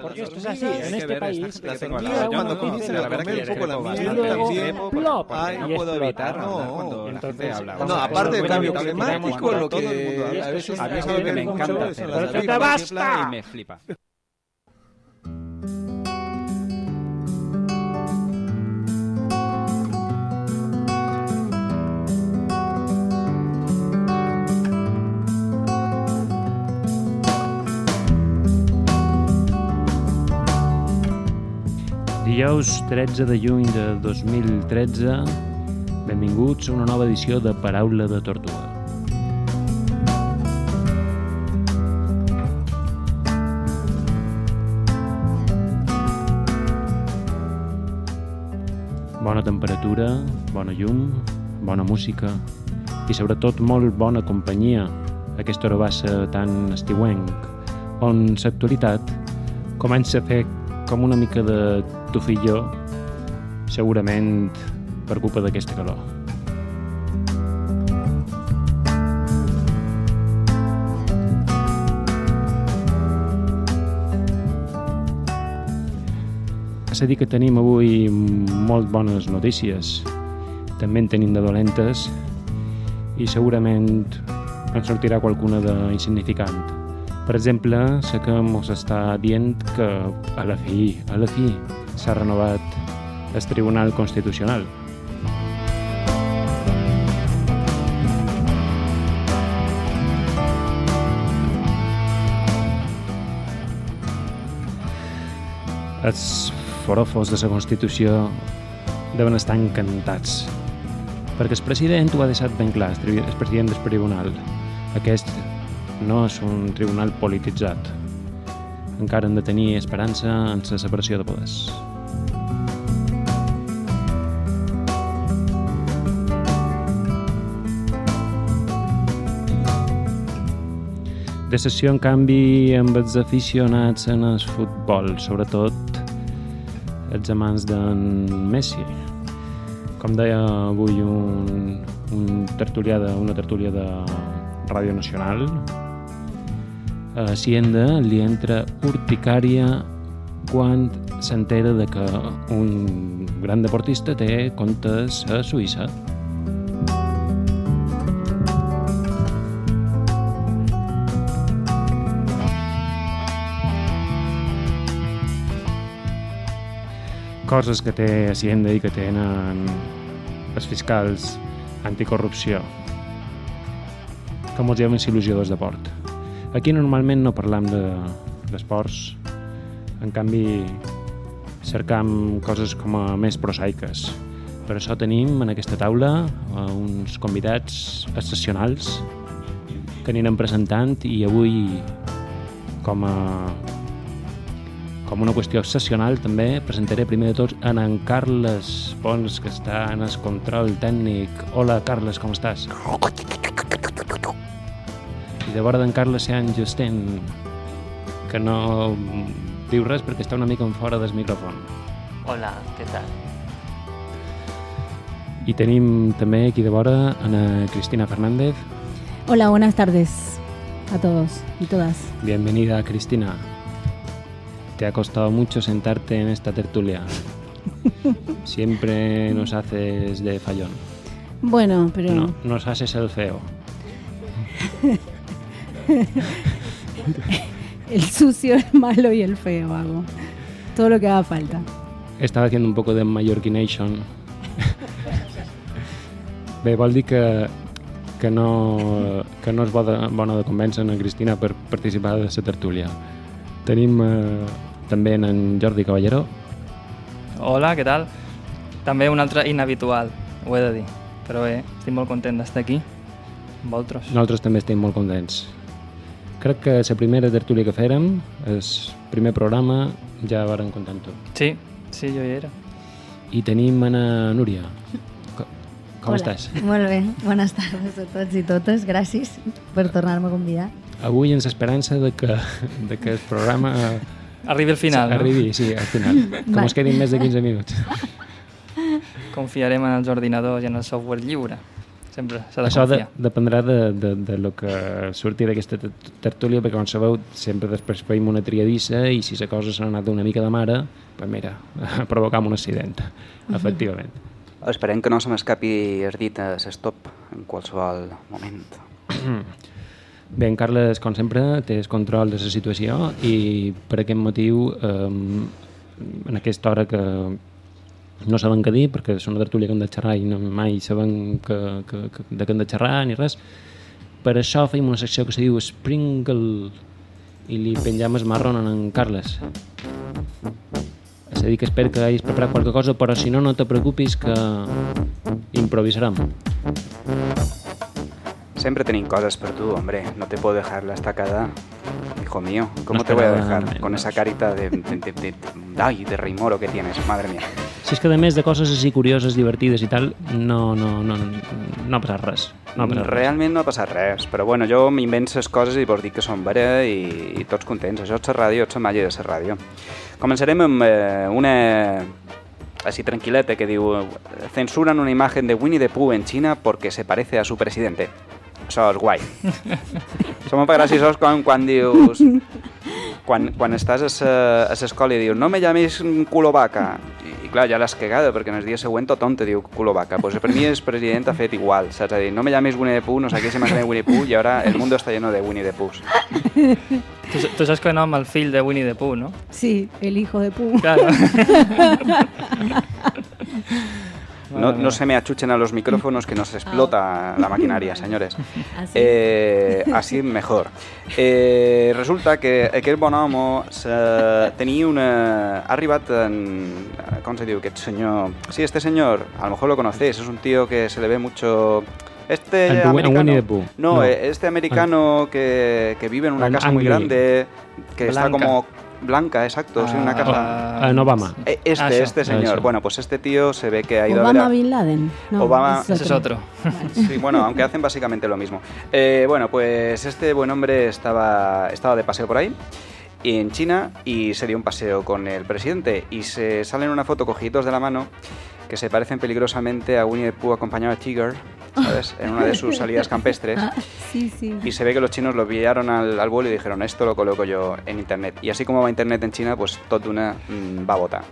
Porque esto es así, en este país. La tengo al llega lado. un Cuando momento comienzan en a el comer que un poco la y miel, luego, también, plop, Ay, y no puedo explota. evitar hablar No, cuando la entonces, gente habla. vamos No, a aparte ver, del cambio bueno, climático, bueno, lo todo el que mundo a habla. veces A mí se eso ve me en encanta, mucho pero en las que te películas, basta. y me flipa. Dijous 13 de juny de 2013, benvinguts a una nova edició de Paraula de Tortuga. Bona temperatura, bona llum, bona música i sobretot molt bona companyia aquesta hora bassa tan estiuenc on l'actualitat comença a fer com una mica de tufilló segurament per culpa d'aquesta calor. És a dir que tenim avui molt bones notícies, també en tenim de dolentes i segurament en sortirà qualcuna d'insignificant. Per exemple, sé que mos està dient que a la fi, a la fi, s'ha renovat el Tribunal Constitucional. Els forofos de la Constitució deuen estar encantats perquè el president ho ha deixat ben clar, el president del tribunal. Aquest no és un tribunal polititzat. Encara hem de tenir esperança en la separació de poders. De sessió, en canvi, amb els aficionats en el futbol, sobretot els amants d'en Messi. Com deia avui un, un tertulià de, una tertúlia de Ràdio Nacional, a Hacienda li entra urticària quan s'entera de que un gran deportista té comptes a Suïssa. Coses que té Hacienda i que tenen els fiscals anticorrupció que molts lleven il·lusió de port. Aquí normalment no parlam de- d'esports, en canvi cercam coses com a més prosaiques. Per això tenim en aquesta taula eh, uns convidats excepcionals que anirem presentant i avui com a com una qüestió excepcional també presentaré primer de tot en en Carles Pons que està en el control tècnic. Hola Carles, com estàs? I de vora d'en Carles Justin que no diu res perquè està una mica en fora del micròfon. Hola, ¿qué tal? I tenim també aquí de vora Ana Cristina Fernández. Hola, buenas tardes a todos y todas. Bienvenida Cristina. Te ha costado mucho sentarte en esta tertulia. Siempre nos haces de fallón. Bueno, pero No, nos haces el feo. el sucio, el malo y el feo hago. Todo lo que haga falta. Estava haciendo un poco de Mallorquination. Bé, vol dir que, que, no, que no és bona, bona de convèncer en Cristina per participar de la tertúlia. Tenim eh, també en Jordi Caballero. Hola, què tal? També un altre inhabitual, ho he de dir. Però bé, estic molt content d'estar aquí amb vosaltres. Nosaltres també estem molt contents. Crec que la primera tertúlia que fèrem, el primer programa, ja varen comptar amb tu. Sí, sí, jo hi era. I tenim Anna Núria. Co- Com Hola. estàs? Molt bé, bones tardes a tots i totes, gràcies per tornar-me a convidar. Avui ens esperança de que, de que el programa Arribi al final, no? arribi, sí, al final. Que Va. mos quedin més de 15 minuts. Confiarem en els ordinadors i en el software lliure. Sempre s'ha de Això de, dependrà de, de, de lo que surti d'aquesta ter- tertúlia, perquè com sabeu, sempre després feim una triadissa i si la cosa s'ha anat una mica de mare, pues mira, provocam un accident, efectivament. Esperem que no se m'escapi el dit a l'estop en qualsevol moment. Bé, en Carles, com sempre, té el control de la situació i per aquest motiu, eh, en aquesta hora que no sabem què dir, perquè és una tertúlia que hem de xerrar i no mai sabem que, que, que, de què hem de xerrar ni res, per això feim una secció que se diu Sprinkle i li penjam el marron en en Carles. És a dir, que espero que hagis preparat qualque cosa, però si no, no te preocupis que improvisarem. Siempre tenéis cosas per tu, hombre. No te puedo dejar la estacada, hijo mío. ¿Cómo No te voy a dejar con menos. esa carita de, de, de, de, ay, de rei moro que tienes? Madre mía. Si és que a més de coses així curioses, divertides i tal, no, no, no, no ha passat res. No ha passat res. Realment no ha passat res, però bueno, jo m'invento les coses i vols dir que són veres i, i tots contents. Això és la ràdio, és la màgia de la ràdio. Començarem amb eh, una así tranquileta que diu censuran una imagen de Winnie the Pooh en China porque se parece a su presidente. Això és guai. Som molt graciosos quan, quan dius... Quan, quan estàs a l'escola i dius no me llamis culo vaca i, i clar, ja l'has cagada perquè en el dia següent tothom te diu culo vaca pues per mi el president ha fet igual saps? A dir, no me llamis Winnie the Pooh, no sé què se m'ha Winnie the Pooh y ahora el mundo está lleno de Winnie the Poohs Tu, tu saps que nom el fill de Winnie the Pooh, no? Sí, el hijo de Pum. Claro. No, no se me achuchen a los micrófonos que nos explota la maquinaria, señores. Eh, así mejor. Eh, resulta que aquest bon home se, tenia una... Ha arribat en... Com se diu aquest senyor? Sí, este señor, a lo mejor lo conocéis, es un tío que se le ve mucho... Este americano... No, No. eh, este americano que, que vive en una casa muy grande, que está como... Blanca, exacto, sí, una Ah, casa... ah, En Obama. Eh, Este, Ah, este señor. Bueno, pues este tío se ve que ha ido a ver Obama a- Bin Laden. No, Obama- Ese es otro. Sí, bueno, aunque hacen básicamente lo mismo. Eh, bueno, pues este buen hombre estaba, estaba de paseo por ahí, en China, y se dio un paseo con el presidente. Y se sale en una foto cogidos de la mano que se parecen peligrosamente a Winnie the Pooh acompañado a Tiger, ¿sabes? En una de sus salidas campestres. Ah, sí, sí. Y se ve que los chinos lo pillaron al, al vuelo y dijeron, esto lo coloco yo en internet. Y así como va internet en China, pues tot una mm, va a votar.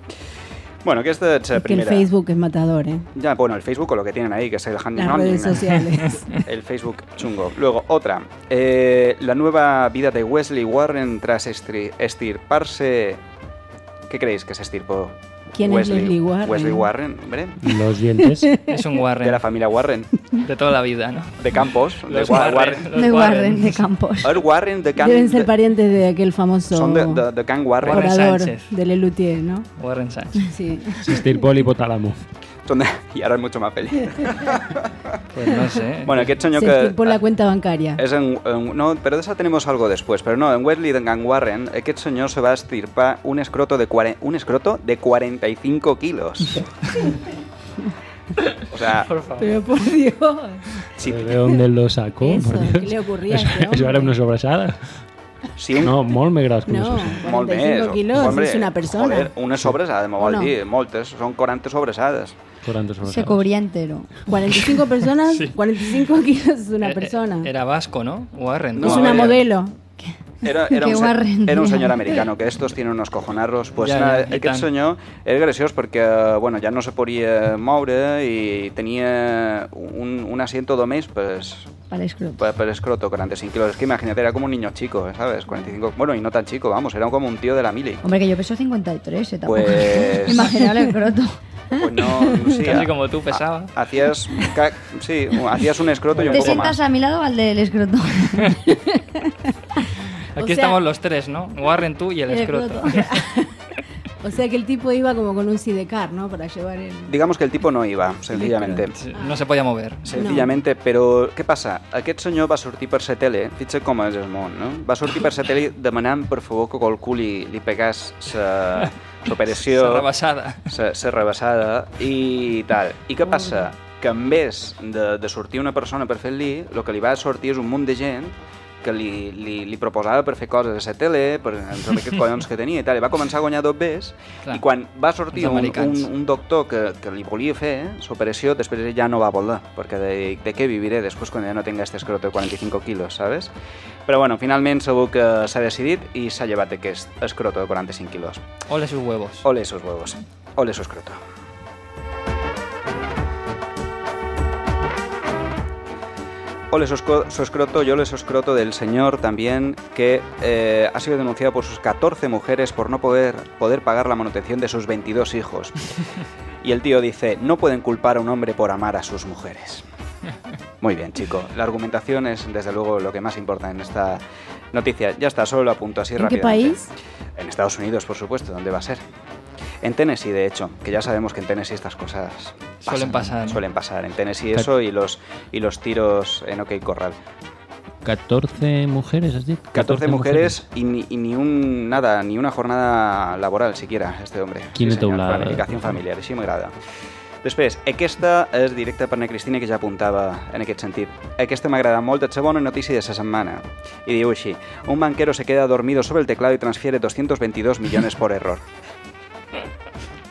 Bueno, que esta es la que el. Facebook es matador, ¿eh? Ya, bueno, el Facebook o lo que tienen ahí, que es el handy Las redes sociales. El Facebook chungo. Luego, otra. Eh, la nueva vida de Wesley Warren tras estirparse... ¿Qué creéis que se estirpó? ¿Quién es Leslie Warren? Wesley Warren, hombre. Los dientes. Es un Warren. De la familia Warren. De toda la vida, ¿no? De Campos. de Los Wa- Warren. Los De Warren, de Campos. El Warren de Can... Deben ser parientes de aquel famoso Son de, de, de Can Warren. Warren Sánchez. de Lelutier, ¿no? Warren Sánchez. Sí. Se estirpó el hipotálamo. Son de- Y ahora es mucho más feliz. Pues no sé. bueno, aquest senyor Se que... estirpó la cuenta bancaria. És en, en, no, però de eso tenemos algo después. Pero no, en Wesley de Gang Warren, aquest senyor se va estirpar un escroto de, cuare- un escroto de 45 kilos. o sea, Por favor. Pero por Dios. si, ¿De dónde lo sacó? Eso, Por Dios. ¿qué le ocurría a Això, este això era una sobrassada? si un, No, molt més gros que una No, sobrassada. molt 45 més. kilos, Hombre, és una persona. Joder, una sobrassada, m'ho vol no? dir, moltes. Són 40 sobrassades. 40 Se cubría entero. 45 personas, Sí. 45 kilos es una Eh, eh, persona. Era vasco, ¿no? Warren. No, es una modelo. Era, era, un, se- era un senyor americano, que estos tienen unos cojonarros. Pues Ja, nada, ja, aquest tant. senyor era graciós perquè bueno, ja no se podia moure i tenia un, un asiento només pues, Para el escroto. per, per escroto, 45 kilos. Es que imagínate, era como un niño chico, ¿sabes? 45, bueno, y no tan chico, vamos, era como un tío de la mili. Hombre, que yo peso 53, eh, tampoco. Pues- Imaginable el escroto. Pues no, sí, Casi como tú pesaba. ha- Hacías, ca- sí, hacías un escroto y un Te poco sientas más. a mi lado o al del escroto. Aquí O sea- estamos los tres, ¿no? Warren, tú y el El escroto. escroto. O sea que el tipo iba como con un sidecar, ¿no? Para llevar el... Digamos que el tipo no iba, sencillamente. No se podía mover. Senzillamente, però què passa? Aquest senyor va sortir per la tele, fixa't com és el món, no? Va sortir per la tele demanant, per favor, que qualcú li, li pegàs sa- l'operació, Esa rebasada. sa, sa rebassada i tal. I què passa? Que en vez de, de sortir una persona per fer-li, el que li va sortir és un munt de gent que li, li, li proposava per fer coses a la tele, per saber què collons que tenia i tal, i va començar a guanyar dos Clar, i quan va sortir un, un, un doctor que, que li volia fer l'operació, després ja no va voler, perquè de, de què viviré després quan ja no tinc este escroto de 45 quilos, ¿sabes? Però bueno, finalment segur que s'ha decidit i s'ha llevat aquest escroto de 45 quilos. Ole sus huevos. Ole esos huevos. Ole su escroto. Ole escroto y ole su escroto del señor también que eh, ha sido denunciado por sus 14 mujeres por no poder, poder pagar la manutención de sus 22 hijos. Y el tío dice, no pueden culpar a un hombre por amar a sus mujeres. Muy bien, chico. La argumentación es, desde luego, lo que más importa en esta noticia. Ya está, solo lo apunto así ¿En qué rápidamente. país? En Estados Unidos, por supuesto, ¿dónde va a ser? En Tennessee, de hecho, que ya sabemos que en Tennessee estas cosas Suelen pasar, ¿no? Suelen pasar. En Tennessee eso y los, y los tiros en OK Corral. 14 mujeres, has dicho? 14 mujeres y ni, y ni un nada, ni una jornada laboral siquiera, este hombre. Quina senyor, teulada. Planificació familiar, així m'agrada. Després, aquesta és directa per na Cristina, que ja apuntava en aquest sentit. Aquesta m'agrada molt, és la bona notícia de la setmana. I diu així, un banquero se queda dormido sobre el teclado y transfiere 222 millones por error.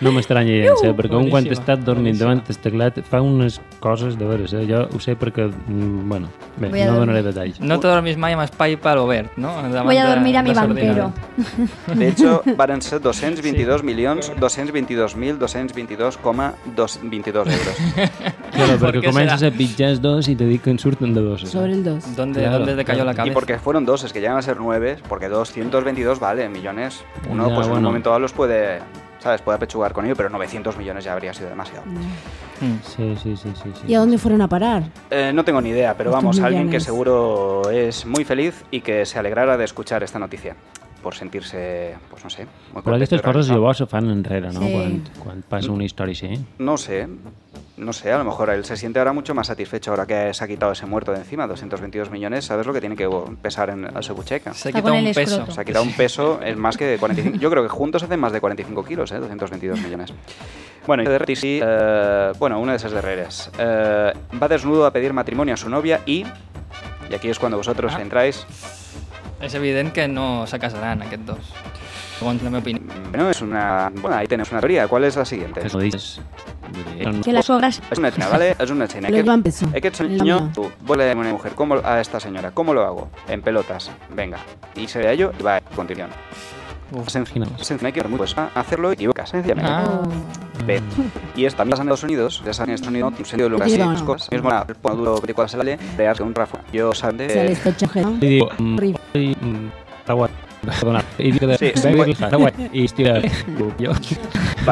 No m'estranya gens, eh? perquè un quan està dormint davant del teclat fa unes coses de veres, eh? Jo ho sé perquè, mm, bueno, bé, Voy a no dormir. donaré detalls. No te dormis mai amb espai per obert, no? Davant Voy a de- dormir a mi de banquero. De hecho, van ser 222 milions 222.222,22 euros. Claro, ¿Por perquè qué comences serà? a pitjar dos i te dic que en surten de dos. eh? Sobre el 2. ¿Dónde, Claro, ¿Dónde te cayó la claro. Y cabeza? porque fueron dos, es que llegan a ser nueve, porque 222 vale, millones. Uno Ya, pues en un bueno. momento dado los puede, ¿sabes? Puede apechugar con ello, pero 900 millones ya habría sido demasiado. Mm. Sí, sí, sí, sí, sí. ¿Y a dónde fueron a parar? Eh, no tengo ni idea, pero vamos, alguien que seguro es muy feliz y que se alegrara de escuchar esta noticia. Por sentirse, pues no sé, muy Però aquestes coses llavors se fan enrere, no? Sí. Quan, quan passa una història així. No sé, no sé, a lo mejor él se siente ahora mucho más satisfecho ahora que se ha quitado ese muerto de encima, 222 millones, ¿sabes lo que tiene que pesar en a su bucheca? Se Está quita con un peso. Se ha quitado un peso, es más que de 45. Yo creo que juntos hacen más de 45 kilos, ¿eh? 222 millones. Bueno, y de RTC, eh, bueno, una de esas derreres. Eh, va desnudo a pedir matrimonio a su novia y. Y aquí es cuando vosotros Ah. entráis. És evident que no se casaran aquests dos, segons la meva opinió. Bueno, es una. Bueno, ahí tenemos una teoría. ¿Cuál es la siguiente? Que s'ho dius... Que las obras Es una china, ¿vale? Es una china. Les van peso. Es que mano. tú, vuelve a una mujer, ¿cómo, a esta señora, ¿cómo lo hago? En pelotas, venga. Y se ve a ello y va a continuación. Uf. Sencillo, sencillo, hay que pues, a hacerlo y equivocas, sencillamente. Ah, Ve. Y esto también pasa en Estados Unidos, ya saben, en Estados Unidos, un sentido de lugar así, Sí, las no. cosas. Mismo la el duro de cuál se le veas que un Rafa. Yo sabe Se les de. tocha ojero. I diu... mm, Horrible. i, mm, Paraguai. Perdona. I diu que Sí, de... sí, Venga, bueno. Paraguai. I hòstia, jo...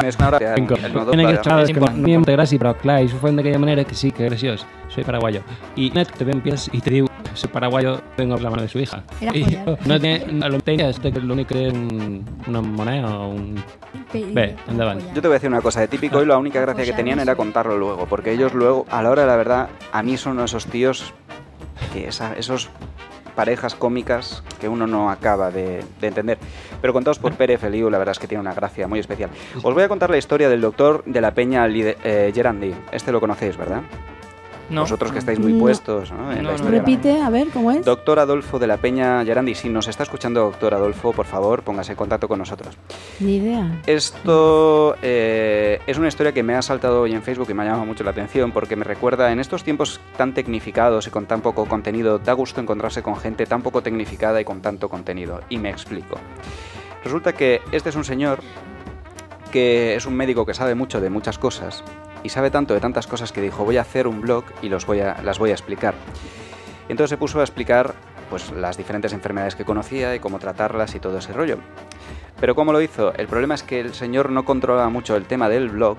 Es una hora de- Cinco. el nodo En para- aquestes vegades que no important. hi ha molta gràcia, però clar, i s'ho fan d'aquella manera que sí, que graciós. Soy paraguayo. Y net te ven pies y te digo, soy paraguayo, vengo a la mano de su hija. Era y yo, no tiene, a lo que es que lo único que un- una moneda o un... Ve, endavant. Yo te voy a decir una cosa de típico y la única gracia que tenían era contarlo luego, porque ellos luego, a la hora de la verdad, a mí son esos tíos, que esa- esos parejas cómicas que uno no acaba de, de entender. Pero contados por Pere Feliu, la verdad es que tiene una gracia muy especial. Os voy a contar la historia del doctor de la Peña Lide- eh, Gerandi. Este lo conocéis, ¿verdad? No. Vosotros que estáis muy No. puestos ¿no? en No, la historia. Repite, a ver, ¿cómo es? Doctor Adolfo de la Peña Gerandi, si nos está escuchando, doctor Adolfo, por favor, póngase en contacto con nosotros. Ni idea. Esto eh, es una historia que me ha saltado hoy en Facebook y me ha llamado mucho la atención porque me recuerda en estos tiempos tan tecnificados y con tan poco contenido, da gusto encontrarse con gente tan poco tecnificada y con tanto contenido. Y me explico. Resulta que este es un señor que es un médico que sabe mucho de muchas cosas y sabe tanto de tantas cosas que dijo voy a hacer un blog y los voy a, las voy a explicar. Entonces se puso a explicar pues las diferentes enfermedades que conocía y cómo tratarlas y todo ese rollo. Pero ¿cómo lo hizo? El problema es que el señor no controlaba mucho el tema del blog,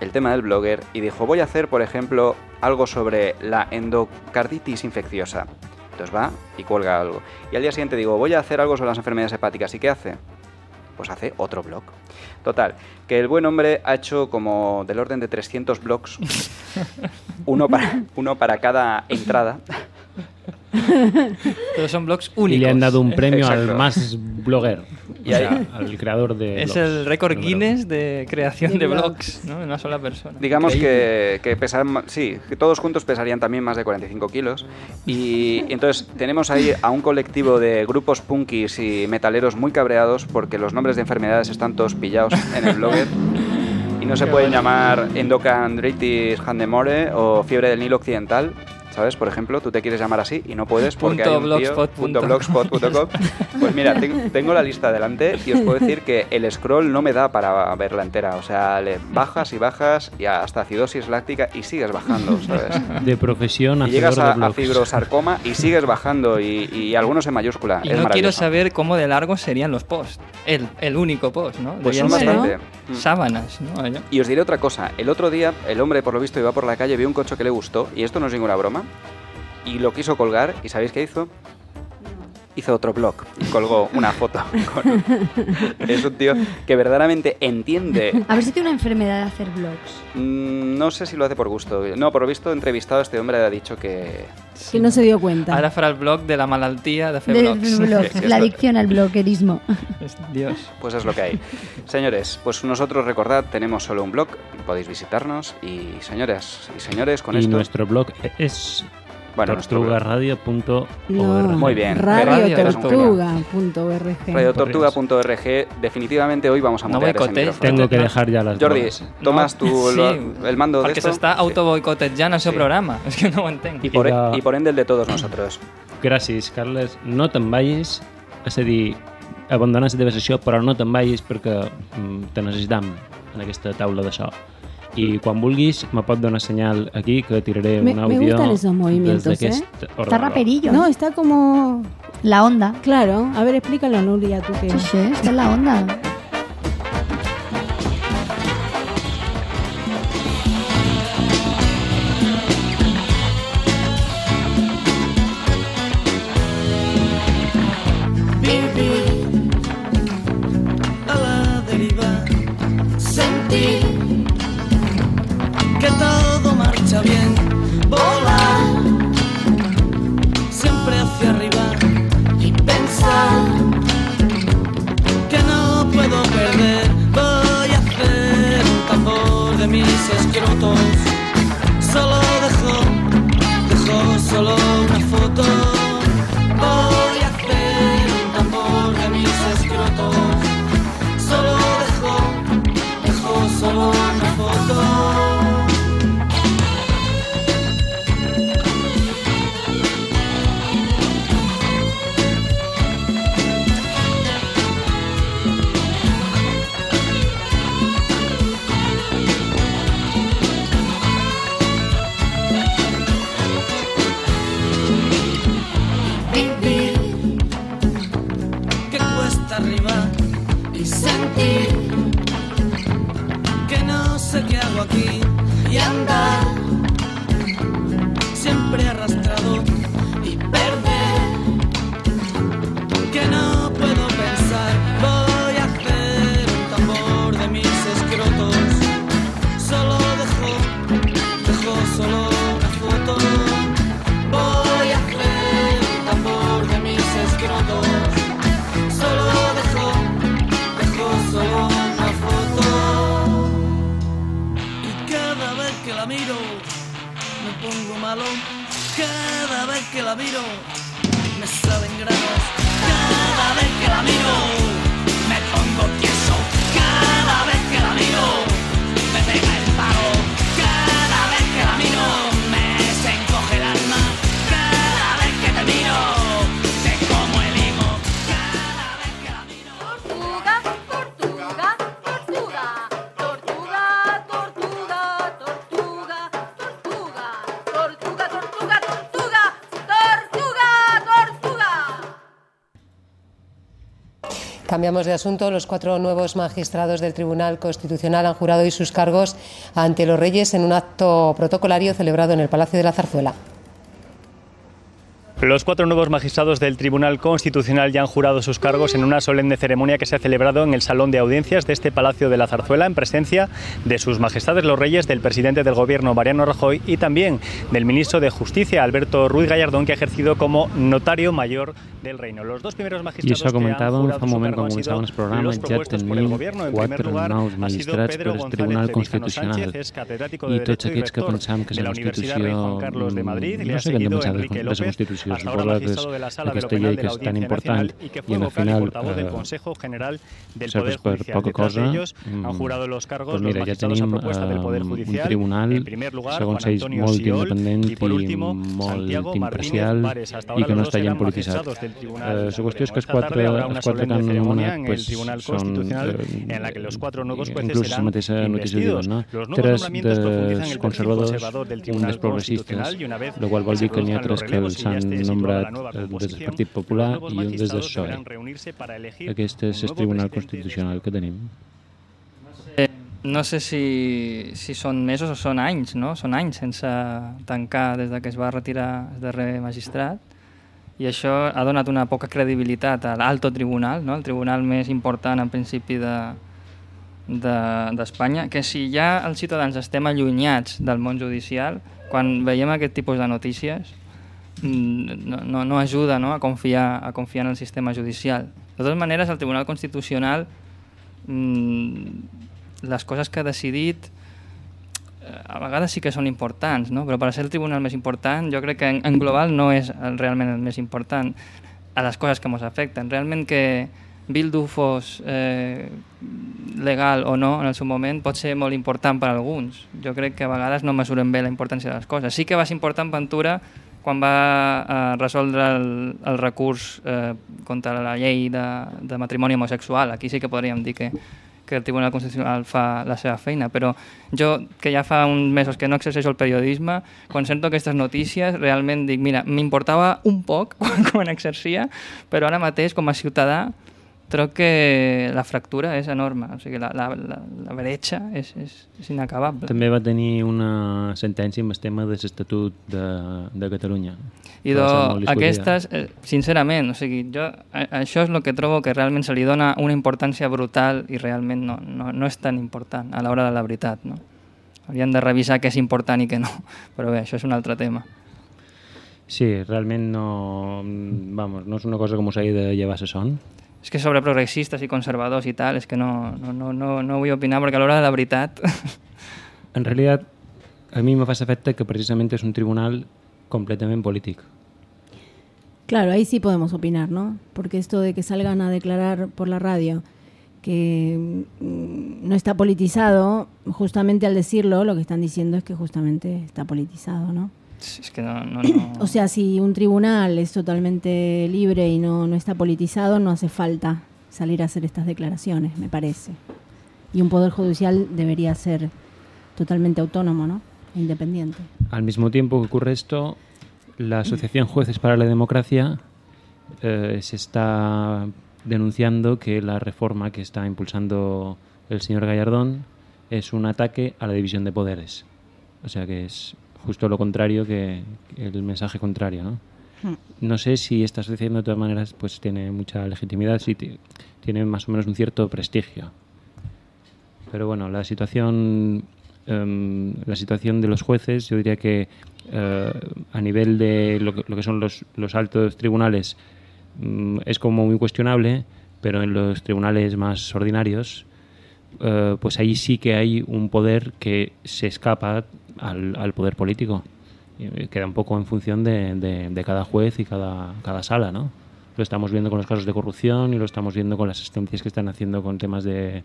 el tema del blogger, y dijo, voy a hacer, por ejemplo, algo sobre la endocarditis infecciosa. Entonces va y cuelga algo. Y al día siguiente digo, voy a hacer algo sobre las enfermedades hepáticas. ¿Y qué hace? Pues hace otro blog. Total, que el buen hombre ha hecho como del orden de 300 blogs, uno para, uno para cada entrada. Todos son blogs únicos. Y le han dado un premio Exacto. al más blogger, Y o sea, al creador de Es blogs. el récord Guinness de creación De de, blogs. ¿no? En una sola persona. Digamos Increíble. que, que pesan, sí, que todos juntos pesarían también más de 45 kilos. Y, y entonces tenemos ahí a un colectivo de grupos punkis y metaleros muy cabreados porque los nombres de enfermedades están todos pillados en el blogger. Y no se pueden llamar endocandritis handemore o fiebre del Nilo Occidental. ¿Sabes? Por ejemplo, tú te quieres llamar así y no puedes porque Punto hay un tío- blogspot punto punto blogspot.com. Pues mira, ten- tengo la lista delante y os puedo decir que el scroll no me da para verla entera. O sea, le bajas y bajas y hasta acidosis láctica y sigues bajando, ¿sabes? De profesión, Y hacedor llegas de a, a fibrosarcoma y sigues bajando y, y algunos en mayúscula. Y es no quiero saber cómo de largos serían los posts. El, el único post, ¿no? Pues son bastante. Mm. Sábanas, ¿no? Y os diré otra cosa. El otro día, el hombre, por lo visto, iba por la calle, vio un coche que le gustó, y esto no es ninguna broma, y lo quiso colgar, ¿y sabéis qué hizo? Hizo otro blog y colgó una foto. con- Es un tío que verdaderamente entiende. A ver si tiene una enfermedad de hacer blogs. Mm, No sé si lo hace por gusto. No, por lo visto, entrevistado, este hombre ha dicho que. Que no se dio cuenta. Ara farà el blog de la malaltia de fer De blogs. blogs, la adicción al bloguerismo. Dios. Pues es lo que hay. Señores, pues nosotros recordad, tenemos solo un blog, podéis visitarnos y señores y señores con y esto. nuestro blog es Bueno, tortugaradio.org. No, Muy bien. Radio Radiotortuga.org. Radiotortuga.org, definitivamente hoy vamos a No mutear ese. Tengo que dejar ya las Jordi, tomas No, lo- el mando de Perquè esto. s'està Sí. autoboicotejant el seu Sí. programa. És que no ho entenc. Y por, I de- y por ende el de todos nosotros. Gràcies, Carles. No te'n vagis, és a dir, abandones la teva sessió, però no te'n vagis perquè mm, te necessitam en aquesta taula de so. I quan vulguis, me pot donar senyal aquí que tiraré Me- un me àudio gustan esos movimientos, d'aquest Está raperillo. No, está como... La onda. Claro. A ver, explícalo, Nuria, tú que... Sí, sí, está en la onda. Cambiamos de asunto. Los cuatro nuevos magistrados del Tribunal Constitucional han jurado hoy sus cargos ante los reyes en un acto protocolario celebrado en el Palacio de la Zarzuela. Los cuatro nuevos magistrados del Tribunal Constitucional ya han jurado sus cargos en una solemne ceremonia que se ha celebrado en el Salón de Audiencias de este Palacio de la Zarzuela en presencia de sus majestades los reyes, del presidente del Gobierno Mariano Rajoy y también del ministro de Justicia Alberto Ruiz Gallardón que ha ejercido como notario mayor del reino. Los dos primeros magistrados han comentàvem jurado fa un moment quan començàvem el programa, ja tenim quatre nous magistrats per al Tribunal Constitucional. I tots y aquests que pensam que la Constitució... No hem de pensar de, la Constitució. Que és magistrado de la Sala de lo llei de que és tan Audiencia important Nacional y que i vocal y final portavoz del eh, Consejo General del Poder per Judicial. poca Detrás de cosa ellos han mm, jurado los cargos doncs los mira, ja magistrados a tenim propuesta del Poder eh, un Judicial. tribunal, en primer lugar, segons Juan ells, Antonio molt Siol independent y por último, i molt Santiago imparcial i que no los està gens polititzat. Eh, la qüestió és que els quatre, els quatre que han en el pues, Tribunal són, Constitucional eh, en la que los cuatro nuevos jueces inclús la serán mateixa notícia investidos. diuen, no? Los nuevos Tres nombramientos profundizan dels el conservadors, conservador del un Tribunal dels progressistes, Constitucional y una vez el qual vol se dir que n'hi ha los tres que els han nombrat des del Partit Popular i un des del PSOE. Aquest és el Tribunal de Constitucional que tenim. No sé si, si són mesos o són anys, no? Són anys sense tancar des de que es va retirar el darrer magistrat i això ha donat una poca credibilitat a l'alto tribunal, no? el tribunal més important en principi de d'Espanya, de, que si ja els ciutadans estem allunyats del món judicial, quan veiem aquest tipus de notícies no, no, no ajuda no? a, confiar, a confiar en el sistema judicial. De totes maneres, el Tribunal Constitucional mm, les coses que ha decidit eh, a vegades sí que són importants, no? però per ser el tribunal més important jo crec que en, en global no és realment el més important a les coses que ens afecten. Realment que Bildu fos eh, legal o no en el seu moment pot ser molt important per a alguns. Jo crec que a vegades no mesurem bé la importància de les coses. Sí que va ser important Ventura quan va eh, resoldre el, el recurs eh, contra la llei de, de matrimoni homosexual. Aquí sí que podríem dir que, que el Tribunal Constitucional fa la seva feina, però jo, que ja fa uns mesos que no exerceixo el periodisme, quan sento aquestes notícies, realment dic, mira, m'importava un poc quan, quan exercia, però ara mateix, com a ciutadà, troc que la fractura és enorme, o sigui, la, la, la, la bretxa és, és, és inacabable. També va tenir una sentència amb el tema de l'Estatut de, de Catalunya. I do, aquestes, eh, sincerament, o sigui, jo, a, això és el que trobo que realment se li dona una importància brutal i realment no, no, no és tan important a l'hora de la veritat. No? Haurien de revisar què és important i què no, però bé, això és un altre tema. Sí, realment no, vamos, no és una cosa com us hagi de llevar la son. És que sobre progressistes i conservadors i tal, és que no, no, no, no, no vull opinar perquè a l'hora de la veritat... En realitat, a mi me fa l'efecte que precisament és un tribunal completamente político. Claro, ahí sí podemos opinar, ¿no? Porque esto de que salgan a declarar por la radio que no está politizado, justamente al decirlo, lo que están diciendo es que justamente está politizado, ¿no? Es que no, no, no... O sea, si un tribunal es totalmente libre y no, no está politizado, no hace falta salir a hacer estas declaraciones, me parece. Y un poder judicial debería ser totalmente autónomo, ¿no? Independiente. Al mismo tiempo que ocurre esto, la Asociación Jueces para la Democracia eh, se está denunciando que la reforma que está impulsando el señor Gallardón es un ataque a la división de poderes. O sea que es justo lo contrario que, el mensaje contrario, ¿no? No sé si esta asociación de todas maneras pues tiene mucha legitimidad, si tiene más o menos un cierto prestigio. Pero bueno, la situación um, la situación de los jueces, yo diría que uh, a nivel de lo que, lo que son los, los, altos tribunales um, es como muy cuestionable, pero en los tribunales más ordinarios, uh, pues ahí sí que hay un poder que se escapa al, al poder político. Y queda un poco en función de, de, de, cada juez y cada, cada sala, ¿no? Lo estamos viendo con los casos de corrupción y lo estamos viendo con las sentencias que están haciendo con temas de,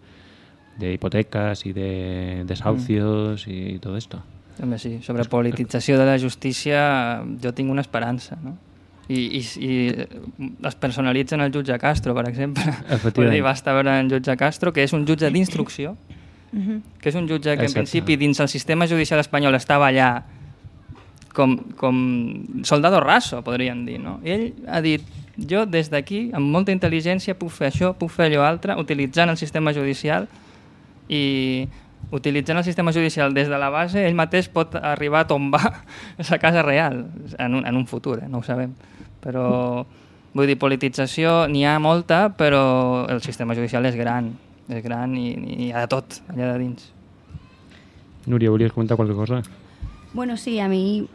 de hipotecas i de desahucios mm. i tot esto. També sí, sobre politització de la justícia jo tinc una esperança, no? I, i, i es personalitzen el jutge Castro, per exemple. Vull dir, basta veure en jutge Castro, que és un jutge d'instrucció, uh -huh. que és un jutge que en principi dins el sistema judicial espanyol estava allà com, com soldado raso, podríem dir, no? I ell ha dit, jo des d'aquí, amb molta intel·ligència, puc fer això, puc fer allò altre, utilitzant el sistema judicial i utilitzant el sistema judicial des de la base, ell mateix pot arribar a tombar la casa real en un, en un futur, eh? no ho sabem. Però, vull dir, politització n'hi ha molta, però el sistema judicial és gran, és gran i, i hi ha de tot allà de dins. Núria, volies comentar qualque cosa? Bueno, sí, a mi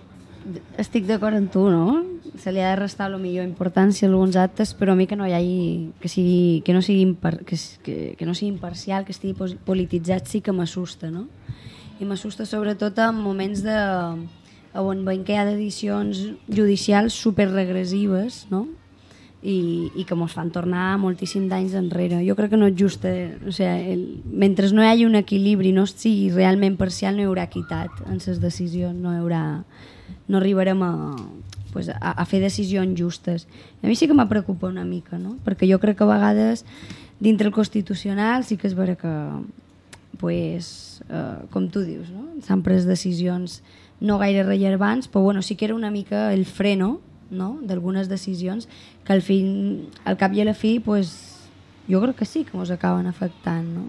estic d'acord amb tu, no? Se li ha de restar la millor importància a alguns actes, però a mi que no hi hagi, que, sigui, que, no, sigui impar, que, que, que no sigui imparcial, que estigui polititzat, sí que m'assusta, no? I m'assusta sobretot en moments de, on veiem que hi ha decisions judicials superregressives, no? I, i que ens fan tornar moltíssim d'anys enrere. Jo crec que no és just, eh? o sigui, el, mentre no hi hagi un equilibri, no sigui realment parcial, no hi haurà equitat en les decisions, no hi haurà no arribarem a, pues, a, a fer decisions justes. A mi sí que me preocupa una mica, no? perquè jo crec que a vegades dintre el constitucional sí que és vera que pues, eh, com tu dius, no? s'han pres decisions no gaire rellevants, però bueno, sí que era una mica el freno no? d'algunes decisions que al, fin, al cap i a la fi pues, jo crec que sí que ens acaben afectant no?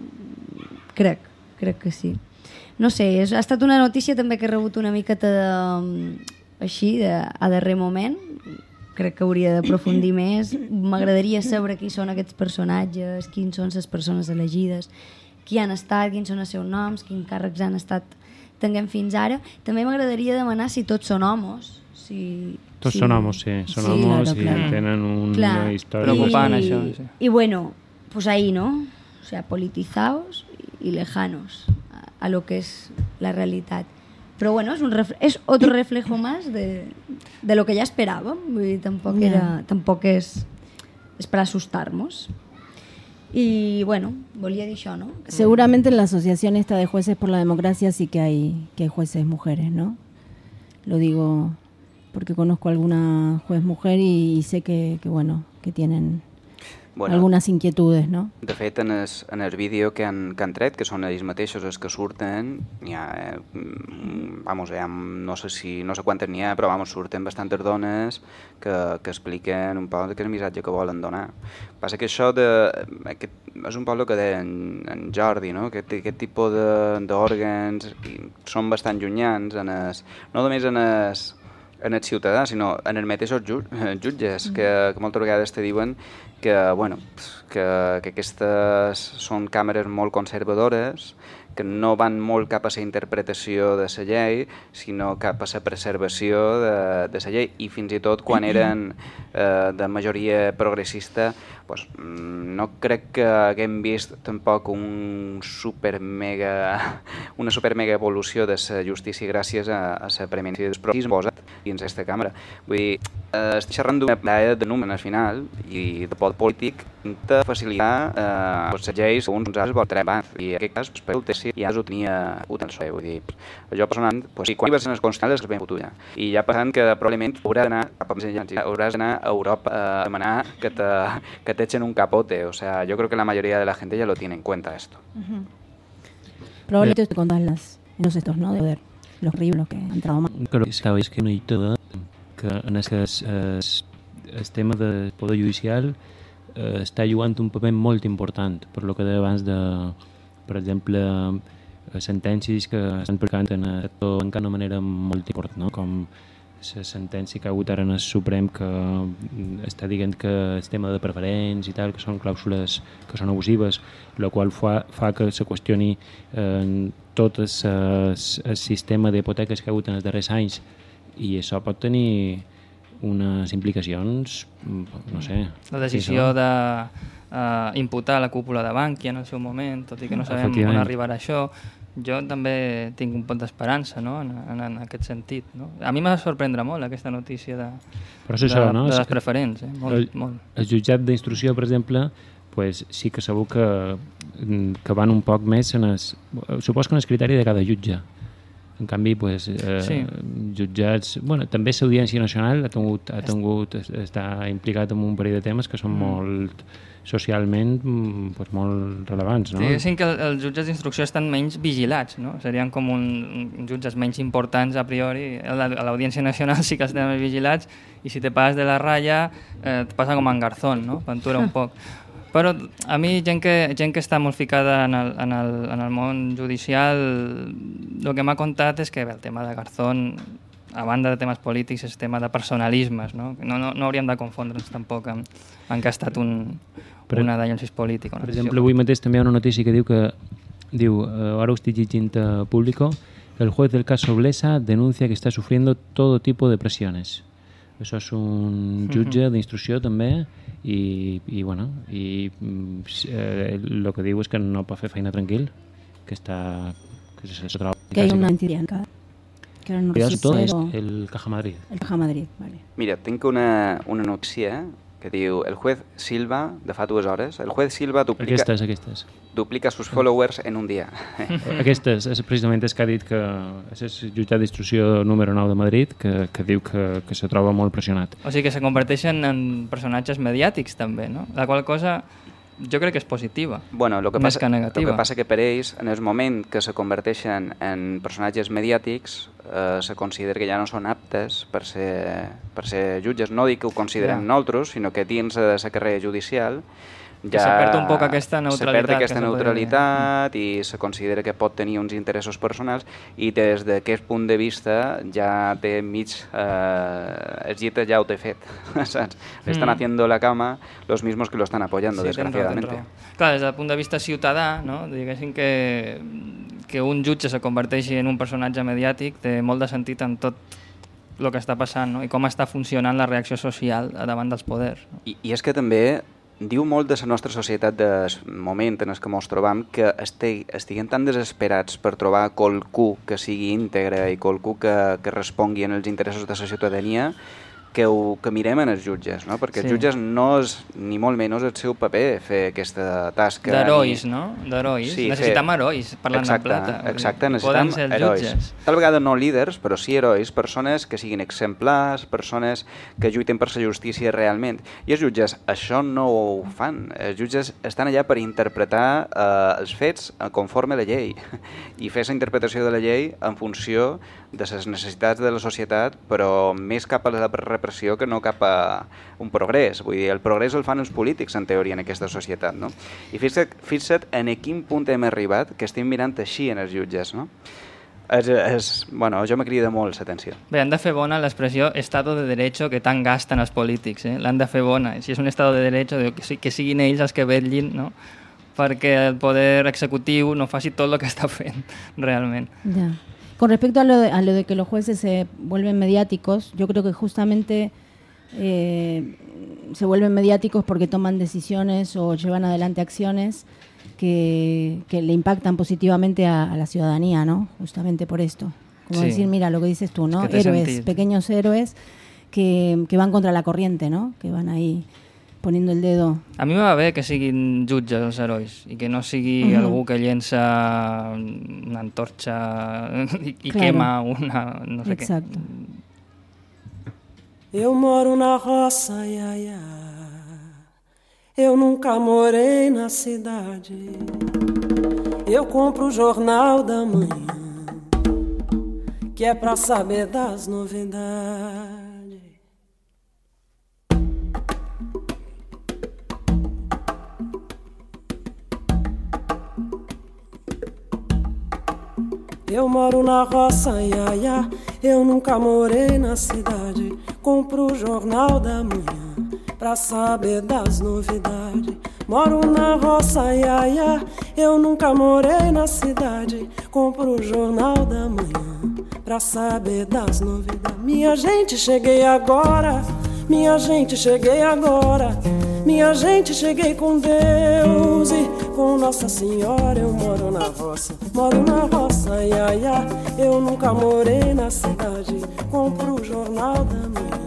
crec, crec que sí. No sé, és, ha estat una notícia també que he rebut una miqueta de, així de, a darrer moment. Crec que hauria d'aprofundir més. M'agradaria saber qui són aquests personatges quins són les persones elegides qui han estat, quins són els seus noms quins càrrecs han estat tinguem fins ara. També m'agradaria demanar si tots són homes homes, sí. Són Sí, claro, i claro. una Clar. història... Preocupant, això, sí. Y bueno, pues ahí, ¿no? O sea, politizados y lejanos a, a lo que es la realidad. Pero bueno, es, un refle- es otro reflejo más de, de lo que ya esperábamos. Y tampoco, Ya. era, tampoco es, es para asustarnos. Y bueno, volví a decir ¿no? Que- Seguramente en la asociación esta de jueces por la democracia sí que hay, que hay jueces mujeres, ¿no? Lo digo porque conozco alguna juez mujer y, y sé que, que, bueno, que tienen Bueno. algunas inquietudes, ¿no? De fet, en el, en el vídeo que han, que han tret, que són ells mateixos els que surten, hi ha, eh, vamos, hi ha, no sé si, no sé quantes n'hi ha, però vamos, surten bastantes dones que, que expliquen un poc quin missatge que volen donar. Passa que això de, aquest, és un poc el que deia en, en Jordi, no? aquest, aquest tipus de- d'òrgans són bastant llunyans, en es, no només en es, en el ciutadà, sinó en els mateixos ju jutges, que, que moltes vegades te diuen que, bueno, que, que aquestes són càmeres molt conservadores, que no van molt cap a la interpretació de la llei, sinó cap a la preservació de, de la llei. I fins i tot quan eren eh, de majoria progressista, pues, mm, no crec que haguem vist tampoc un super mega, una super mega evolució de la justícia gràcies a, a la preeminència dels progressisme posat dins aquesta càmera. Vull dir, eh, estic xerrant d'una idea de número al final i de poder polític intenta facilitar eh, les lleis que uns altres volen treballar i en aquest cas pues, per TC ja ho tenia PSOE, vull dir, jo personalment, pues, sí, quan ibas en els constitucionals és que es ben ja. I ja passant que probablement hauràs d'anar cap a més enllà, hauràs d'anar a Europa a demanar que te, que echen un capote, o sea, yo creo que la mayoría de la gente ya lo tiene en cuenta esto. Probablemente con todas las los estos, ¿no? De poder, los que han entrado mal. És que és que no hi té que en es, el tema del poder judicial eh, està jugant un paper molt important per lo que deia abans de, per exemple, eh, sentències que estan aplicant en el sector encara d'una manera molt important, no? com la sentència que ha hagut ara en el Suprem que mm, està dient que el tema de preferents i tal, que són clàusules que són abusives, el qual fa, fa que se qüestioni eh, tot el, el sistema d'hipoteques que ha hagut en els darrers anys. I això pot tenir unes implicacions, mm, no sé... La decisió de uh, imputar la cúpula de Bankia en el seu moment, tot i que no sabem on arribarà això, jo també tinc un pot d'esperança no? en, en, en aquest sentit. No? A mi m'ha de sorprendre molt aquesta notícia de, Però és de, això, no? de les preferents. Eh? Molt, el, molt. el jutjat d'instrucció, per exemple, pues, sí que segur que, que van un poc més en els... Supos que en el criteri de cada jutge. En canvi, pues, eh, Sí. jutjats... Bueno, també l'Audiència Nacional ha tingut, ha tingut, està implicat en un parell de temes que són Mm. molt socialment mm, pues, molt relevants, no? Diguéssim que el- els jutges d'instrucció estan menys vigilats, no? Serien com un, un jutges menys importants a priori. A la- a l'Audiència Nacional sí que estan més vigilats i si te passes de la ratlla eh, et passa com en Garzón, no? Pantura un poc. Però a mi, gent que, gent que està molt ficada en el, en el, en el món judicial, el que m'ha contat és que bé, el tema de Garzón, a banda de temes polítics, és tema de personalismes, no? No, no, no hauríem de confondre'ns tampoc amb, amb que ha estat un, Per- una diagnosi política. Una Per exemple, avui mateix també hi ha una notícia que diu que diu, eh, ara ho estic llegint a público, el juez del caso Blesa denuncia que está sufriendo todo tipo de presiones. Això és un jutge d'instrucció també i, i bueno, i mm, eh, el que diu és que no pot fer feina tranquil, que està que se, se troba Que hay quasi- una entidad era un Cuidado, todo es el Caja Madrid. el Caja Madrid, vale. Mira, tinc una, una notícia que diu el juez Silva, de fa dues hores, el juez Silva duplica, Aquestes, aquestes. duplica sus followers en un dia. Aquestes, és precisament és que ha dit que és el jutjat d'instrucció número 9 de Madrid que, que diu que, que se troba molt pressionat. O sigui que se converteixen en personatges mediàtics també, no? La qual cosa jo crec que és positiva. Bueno, el que, Més passa, que el negativa. que passa que per ells, en el moment que se converteixen en personatges mediàtics, eh, se considera que ja no són aptes per ser, per ser jutges. No dic que ho considerem Ja. nosaltres, sinó que dins de la carrera judicial Que se perd un poc aquesta Se neutralitat perd que aquesta se podria neutralitat i se considera que pot tenir uns interessos personals i des d'aquest punt de vista ja té mig... Eh, el llit ja ho té fet, saps? Le están Mm. haciendo la cama los mismos que lo están apoyando, Sí, raó, desgraciadamente. raó. Clar, des del punt de vista ciutadà, no? diguéssim que, que un jutge se converteixi en un personatge mediàtic té molt de sentit en tot el que està passant no? i com està funcionant la reacció social davant dels poders. No? I, I és que també diu molt de la nostra societat del moment en el que ens trobam que estig, estiguem tan desesperats per trobar qualcú que sigui íntegre i qualcú que, que respongui en els interessos de la ciutadania que, ho, que mirem en els jutges, no? perquè Sí. els jutges no és ni molt menys el seu paper fer aquesta tasca. D'herois, ni- no? D'herois. Sí, Necessitem fer- herois, parlant exacte, de plata. Exacte, necessitem ser herois. jutges. Tal vegada no líders, però sí herois, persones que siguin exemplars, persones que lluiten per la justícia realment. I els jutges això no ho fan. Els jutges estan allà per interpretar eh, els fets conforme la llei i fer la interpretació de la llei en funció de les necessitats de la societat, però més cap a la repressió que no cap a un progrés. Vull dir, el progrés el fan els polítics, en teoria, en aquesta societat. No? I fixa't, fixa't en a quin punt hem arribat que estem mirant així en els jutges. No? És, és, bueno, jo me crida molt l'atenció. Bé, han de fer bona l'expressió estado de derecho que tant gasten els polítics. Eh? L'han de fer bona. Si és un estado de derecho, que, siguin ells els que vetllin no? perquè el poder executiu no faci tot el que està fent realment. Ya. Con respecto a lo, de, a lo de que los jueces se vuelven mediáticos, yo creo que justamente eh, se vuelven mediáticos porque toman decisiones o llevan adelante acciones que, que le impactan positivamente a, a la ciudadanía, ¿no? Justamente por esto. Como Sí. decir, mira lo que dices tú, ¿no? Héroes, pequeños héroes que, que van contra la corriente, ¿no? Que van ahí poniendo el dedo. A mi me va bé que siguin jutges els herois i que no sigui Mhm. algú que llença una antorxa i, i Claro. quema una... no sé Exacto. Eu moro na roça, ia, ia. Eu nunca morei na cidade. Eu compro o jornal da manhã, que é pra saber das novidades. Eu moro na roça, ia, ia. Eu nunca morei na cidade. Compro o jornal da manhã pra saber das novidades. Moro na roça, ia, ia. Eu nunca morei na cidade. Compro o jornal da manhã pra saber das novidades. Minha gente, cheguei agora. Minha gente, cheguei agora. Minha gente, cheguei com Deus e com Nossa Senhora. Eu moro na roça, moro na roça, ia, ia. Eu nunca morei na cidade. Compro o jornal da manhã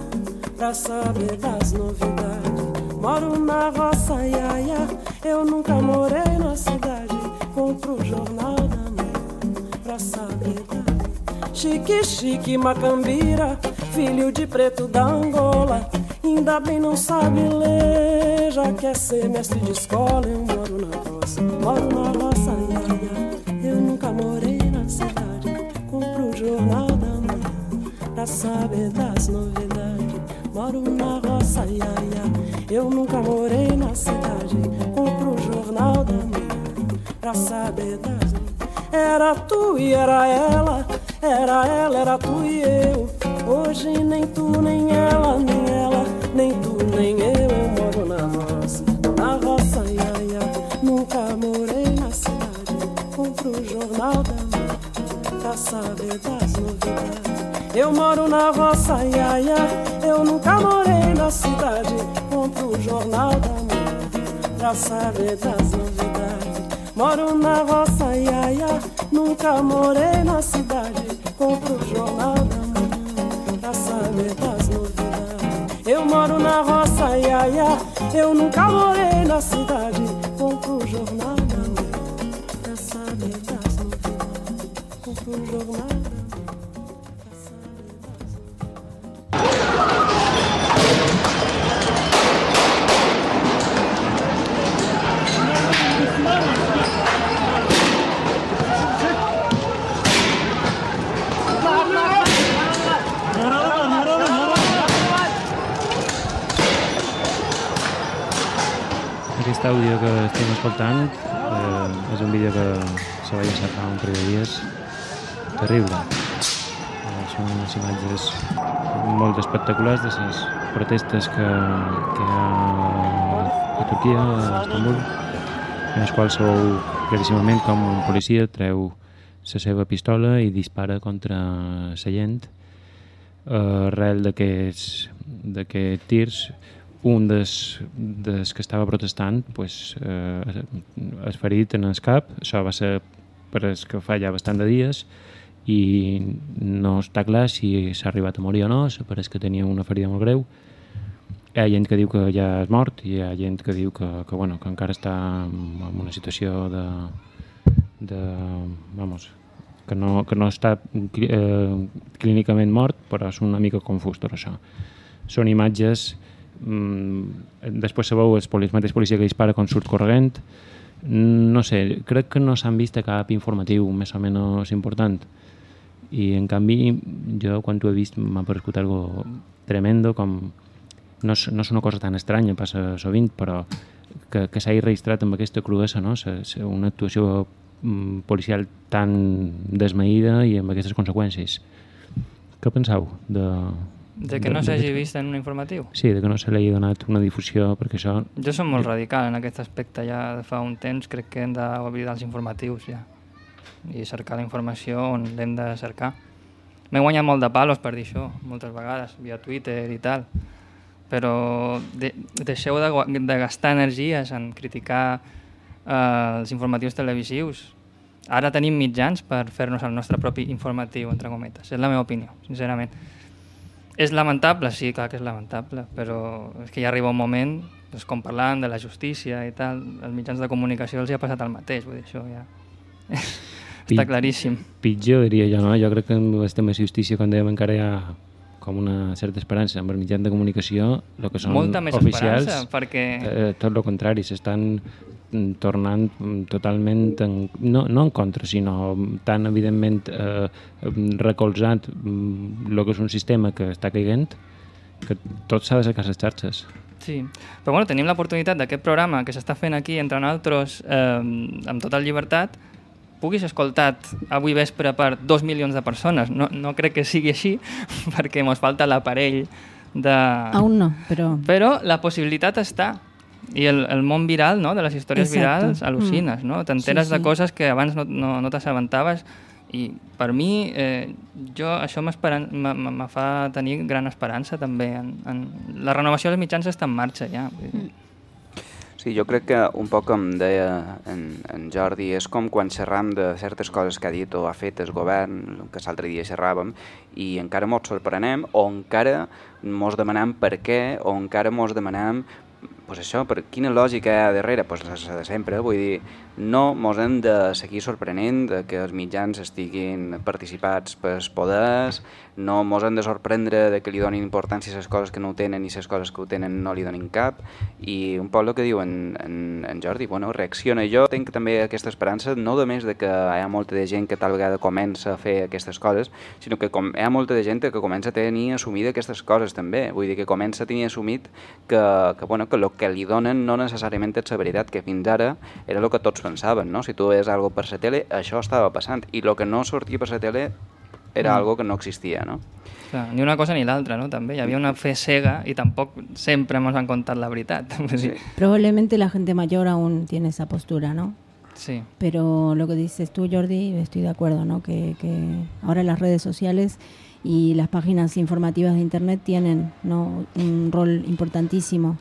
pra saber das novidades. Moro na roça, ia, ia. Eu nunca morei na cidade. Compro o jornal da manhã pra saber das Chique, chique, macambira, filho de preto da Angola. Ainda bem não sabe ler, já quer ser mestre de escola. Eu moro na roça, moro na roça, ia, ia. Eu nunca morei na cidade. Compro o jornal da manhã pra saber das novidades. Moro na roça, ia, ia. Eu nunca morei na cidade. pra saber das novidades. Era tu e era ela, era ela, era tu e eu. Hoje nem tu, nem ela, nem ela, nem tu, nem eu. Eu moro na roça, na roça, ia, ia. Nunca morei na cidade. Compro o jornal da manhã pra saber das novidades. Eu moro na roça, ia, ia. Eu nunca morei na cidade. Compro o jornal da manhã pra saber das novidades. Moro na roça, ia, ia. Nunca morei na cidade. Compro o jornal da manhã pra saber das novidades. Eu moro na roça, ia, ia. Eu nunca morei na cidade. Compro o jornal da manhã das novidades. Compro o jornal da Aquest àudio que estem escoltant eh, és un vídeo que se va llançar fa un parell de dies. Terrible. Eh, són unes imatges molt espectaculars de les protestes que, que hi ha a Turquia, a Estambul, en les quals sou claríssimament com un policia treu la seva pistola i dispara contra la gent eh, arrel d'aquests tirs un dels, dels que estava protestant pues, eh, es ferit en el cap, això va ser per el que fa ja bastant de dies i no està clar si s'ha arribat a morir o no, pareix que tenia una ferida molt greu hi ha gent que diu que ja és mort i hi ha gent que diu que, que, bueno, que encara està en una situació de, de vamos, que no, que no està eh, clínicament mort, però és una mica confús tot això. Són imatges, mm, després sabeu el, poli, el mateix policia que dispara quan surt corrent, no sé, crec que no s'han vist cap informatiu més o menys important i en canvi jo quan ho he vist m'ha paregut algo tremendo com no és, no és una cosa tan estranya, passa sovint, però que, que s'hagi registrat amb aquesta crudesa, no? Se, se, una actuació mm, policial tan desmaïda i amb aquestes conseqüències. Què penseu? De, De que no s'hagi vist en un informatiu. Sí, de que no se li hagi donat una difusió, perquè això... Jo som molt radical en aquest aspecte ja fa un temps, crec que hem d'oblidar els informatius ja i cercar la informació on l'hem de cercar. M'he guanyat molt de palos per dir això, moltes vegades, via Twitter i tal, però de, deixeu de, de gastar energies en criticar eh, els informatius televisius. Ara tenim mitjans per fer-nos el nostre propi informatiu, entre cometes. És la meva opinió, sincerament. És lamentable, sí, clar que és lamentable, però és que ja arriba un moment, doncs, com parlant de la justícia i tal, els mitjans de comunicació els hi ha passat el mateix, vull dir, això ja... Està claríssim. Pitjor, diria jo, no? Jo crec que amb els temes de justícia, com dèiem, encara hi ha com una certa esperança. Amb els mitjans de comunicació, el que són Molta més oficials, perquè- eh, tot el contrari, s'estan tornant mm, totalment, en, no, no en contra, sinó tan evidentment eh, mm, recolzant mm, el que és un sistema que està caiguent, que tot s'ha de sacar les xarxes. Sí, però bueno, tenim l'oportunitat d'aquest programa que s'està fent aquí, entre nosaltres, eh, amb tota llibertat, puguis escoltat avui vespre per dos milions de persones. No, no crec que sigui així, perquè ens falta l'aparell de... Aún no, però... Però la possibilitat està. I el, el món viral, no?, de les històries Exacte. virals, al·lucines, Mm. no? T'enteres Sí, de sí. coses que abans no, no, no t'assabentaves i per mi eh, jo, això me fa tenir gran esperança també. En, en... La renovació dels mitjans està en marxa ja. Dir. Sí, jo crec que un poc com deia en, en Jordi, és com quan xerram de certes coses que ha dit o ha fet el govern, que l'altre dia xerràvem, i encara mos sorprenem o encara mos demanem per què o encara mos demanem pues això, per quina lògica hi ha darrere? Pues la la de sempre, vull dir, no mos hem de seguir sorprenent de que els mitjans estiguin participats pels poders, no mos hem de sorprendre de que li donin importància a les coses que no ho tenen i les coses que ho tenen no li donin cap, i un poc el que diu en, en, en Jordi, bueno, reacciona. Jo tinc també aquesta esperança, no només de que hi ha molta de gent que tal vegada comença a fer aquestes coses, sinó que com, hi ha molta de gent que comença a tenir assumida aquestes coses també, vull dir que comença a tenir assumit que, que, bueno, que el que li donen no necessàriament és la veritat, que fins ara era el que tots pensaven, no? Si tu veies algo per la tele, això estava passant. I el que no sortia per la tele era Mm. algo que no existia, no? Clar, ni una cosa ni l'altra, no? També hi havia una fe cega i tampoc sempre ens han contat la veritat. Probablemente la gente mayor aún tiene esa postura, ¿no? Sí. Pero lo que dices tú, Jordi, estoy de acuerdo, ¿no? Que, que ahora las redes sociales y las páginas informativas de Internet tienen ¿no? un rol importantísimo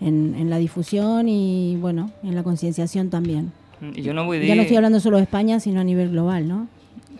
en, en la difusión y, bueno, en la concienciación también. I jo no vull dir... Ya no estoy hablando solo de España, sino a nivel global, ¿no?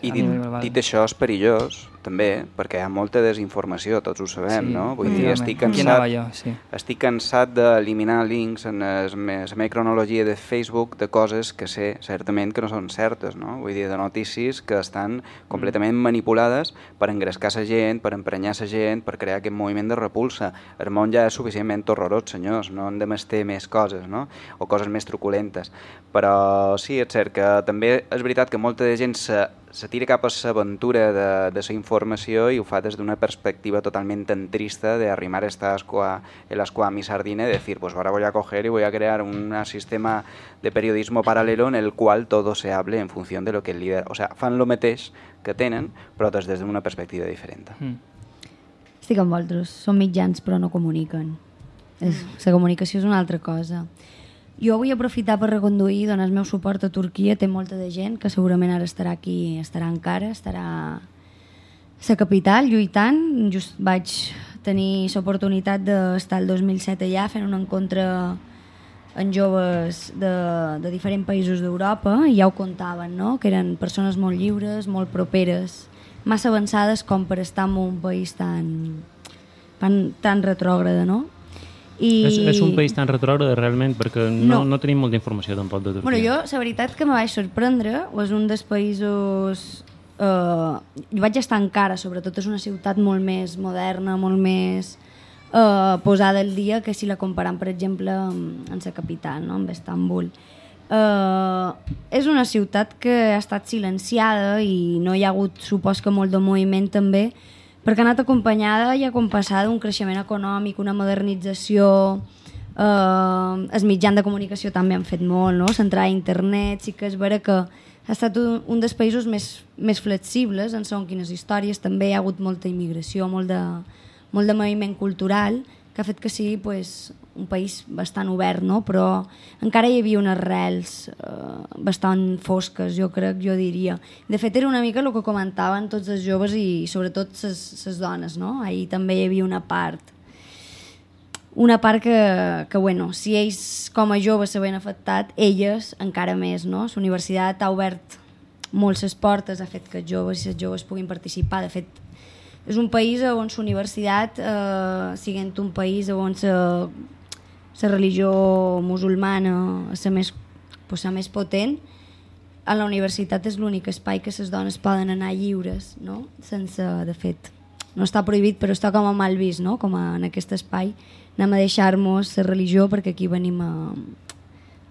I A dit, dit això és perillós, també, perquè hi ha molta desinformació, tots ho sabem, Sí, no? Vull dir, estic cansat, jo, sí. estic cansat d'eliminar links en la meva cronologia de Facebook de coses que sé certament que no són certes, no? Vull dir, de notícies que estan completament manipulades per engrescar la gent, per emprenyar la gent, per crear aquest moviment de repulsa. El món ja és suficientment horrorós, senyors, no hem de més coses, no? O coses més truculentes. Però sí, és cert que també és veritat que molta de gent se, se tira cap a l'aventura de, de la informació i ho fa des d'una perspectiva totalment tan trista de arrimar esta ascua, el ascua a mi sardina y decir, pues ahora voy a coger y voy a crear un sistema de periodismo paralelo en el cual todo se hable en función de lo que el líder... O sea, fan lo mateix que tenen, però des d'una perspectiva diferent. Mm. Estic amb vosaltres. Són mitjans però no comuniquen. És, la comunicació és una altra cosa. Jo vull aprofitar per reconduir, donar el meu suport a Turquia. Té molta de gent que segurament ara estarà aquí, estarà encara, estarà a la capital lluitant. Just vaig tenir l'oportunitat d'estar el 2007 allà fent un encontre en joves de, de diferents països d'Europa i ja ho contaven, no? que eren persones molt lliures, molt properes, massa avançades com per estar en un país tan, tan, tan retrògrada, no? I... És, és un país tan retrògrad realment perquè no, No. no tenim molta informació tampoc de Turquia. Bueno, jo, la veritat que me vaig sorprendre, és un dels països... Uh, jo vaig estar encara, sobretot és una ciutat molt més moderna, molt més uh, posada al dia que si la comparam, per exemple, amb, amb la capital, no? amb Estambul. Uh, és una ciutat que ha estat silenciada i no hi ha hagut, supos que molt de moviment també, perquè ha anat acompanyada i acompassada d'un creixement econòmic, una modernització, Uh, els mitjans de comunicació també han fet molt, no? Centrar a internet, sí que és vera que ha estat un, un dels països més, més flexibles en segons quines històries, també hi ha hagut molta immigració, molt de, molt de moviment cultural, que ha fet que sigui pues, un país bastant obert, no? però encara hi havia unes rels uh, bastant fosques, jo crec, jo diria. De fet, era una mica el que comentaven tots els joves i sobretot les dones, no? Ahir també hi havia una part una part que, que bueno, si ells com a joves s'havien afectat, elles encara més, no? La universitat ha obert molt les portes, ha fet que els joves i les joves puguin participar. De fet, és un país on la universitat, eh, siguent un país on la, la religió musulmana la més, pues, la més potent, a la universitat és l'únic espai que les dones poden anar lliures, no? Sense, de fet, no està prohibit, però està com a mal vist, no? Com a, en aquest espai anem a deixar-nos la religió perquè aquí venim a,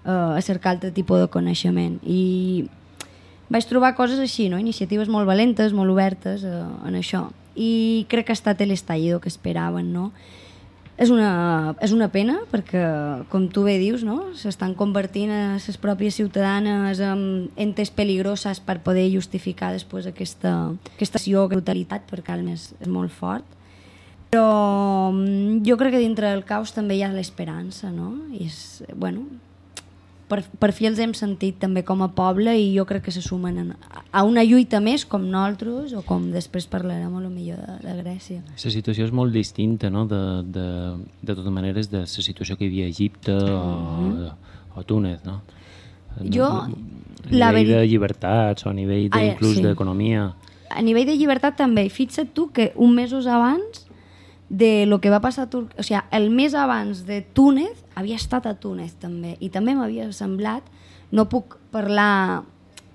a cercar altre tipus de coneixement. I vaig trobar coses així, no? iniciatives molt valentes, molt obertes eh, en això. I crec que ha estat l'estallido que esperaven, no? És una, és una pena perquè, com tu bé dius, no? s'estan convertint a les pròpies ciutadanes en entes peligroses per poder justificar després aquesta, aquesta acció, brutalitat, perquè el més és molt fort. Però mm, jo crec que dintre del caos també hi ha l'esperança, no? I és, bueno, per, per fi els hem sentit també com a poble i jo crec que se sumen en, a una lluita més com nosaltres o com després parlarem a lo millor de, de Grècia. La situació és molt distinta, no?, de, de, de totes maneres, de la situació que hi havia a Egipte o, o Túnez, no? Jo, a la nivell de veri- llibertats o a nivell Ah, d'inclús sí. d'economia. A nivell de llibertat també, fixa't tu que un mesos abans de lo que va passar a Turquia, o sigui, el mes abans de Túnez, havia estat a Túnez també, i també m'havia semblat, no puc parlar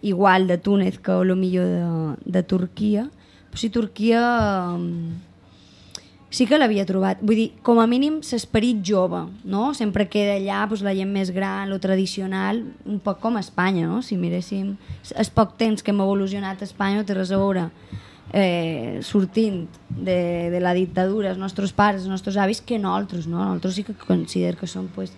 igual de Túnez que lo millor de, de Turquia, però sí Turquia sí que l'havia trobat. Vull dir, com a mínim l'esperit jove, no? Sempre queda allà doncs, la gent més gran, lo tradicional, un poc com a Espanya, no? Si miréssim el poc temps que hem evolucionat a Espanya no té res a veure eh, sortint de, de la dictadura, els nostres pares, els nostres avis, que nosaltres, no? Nosaltres sí que consider que som pues,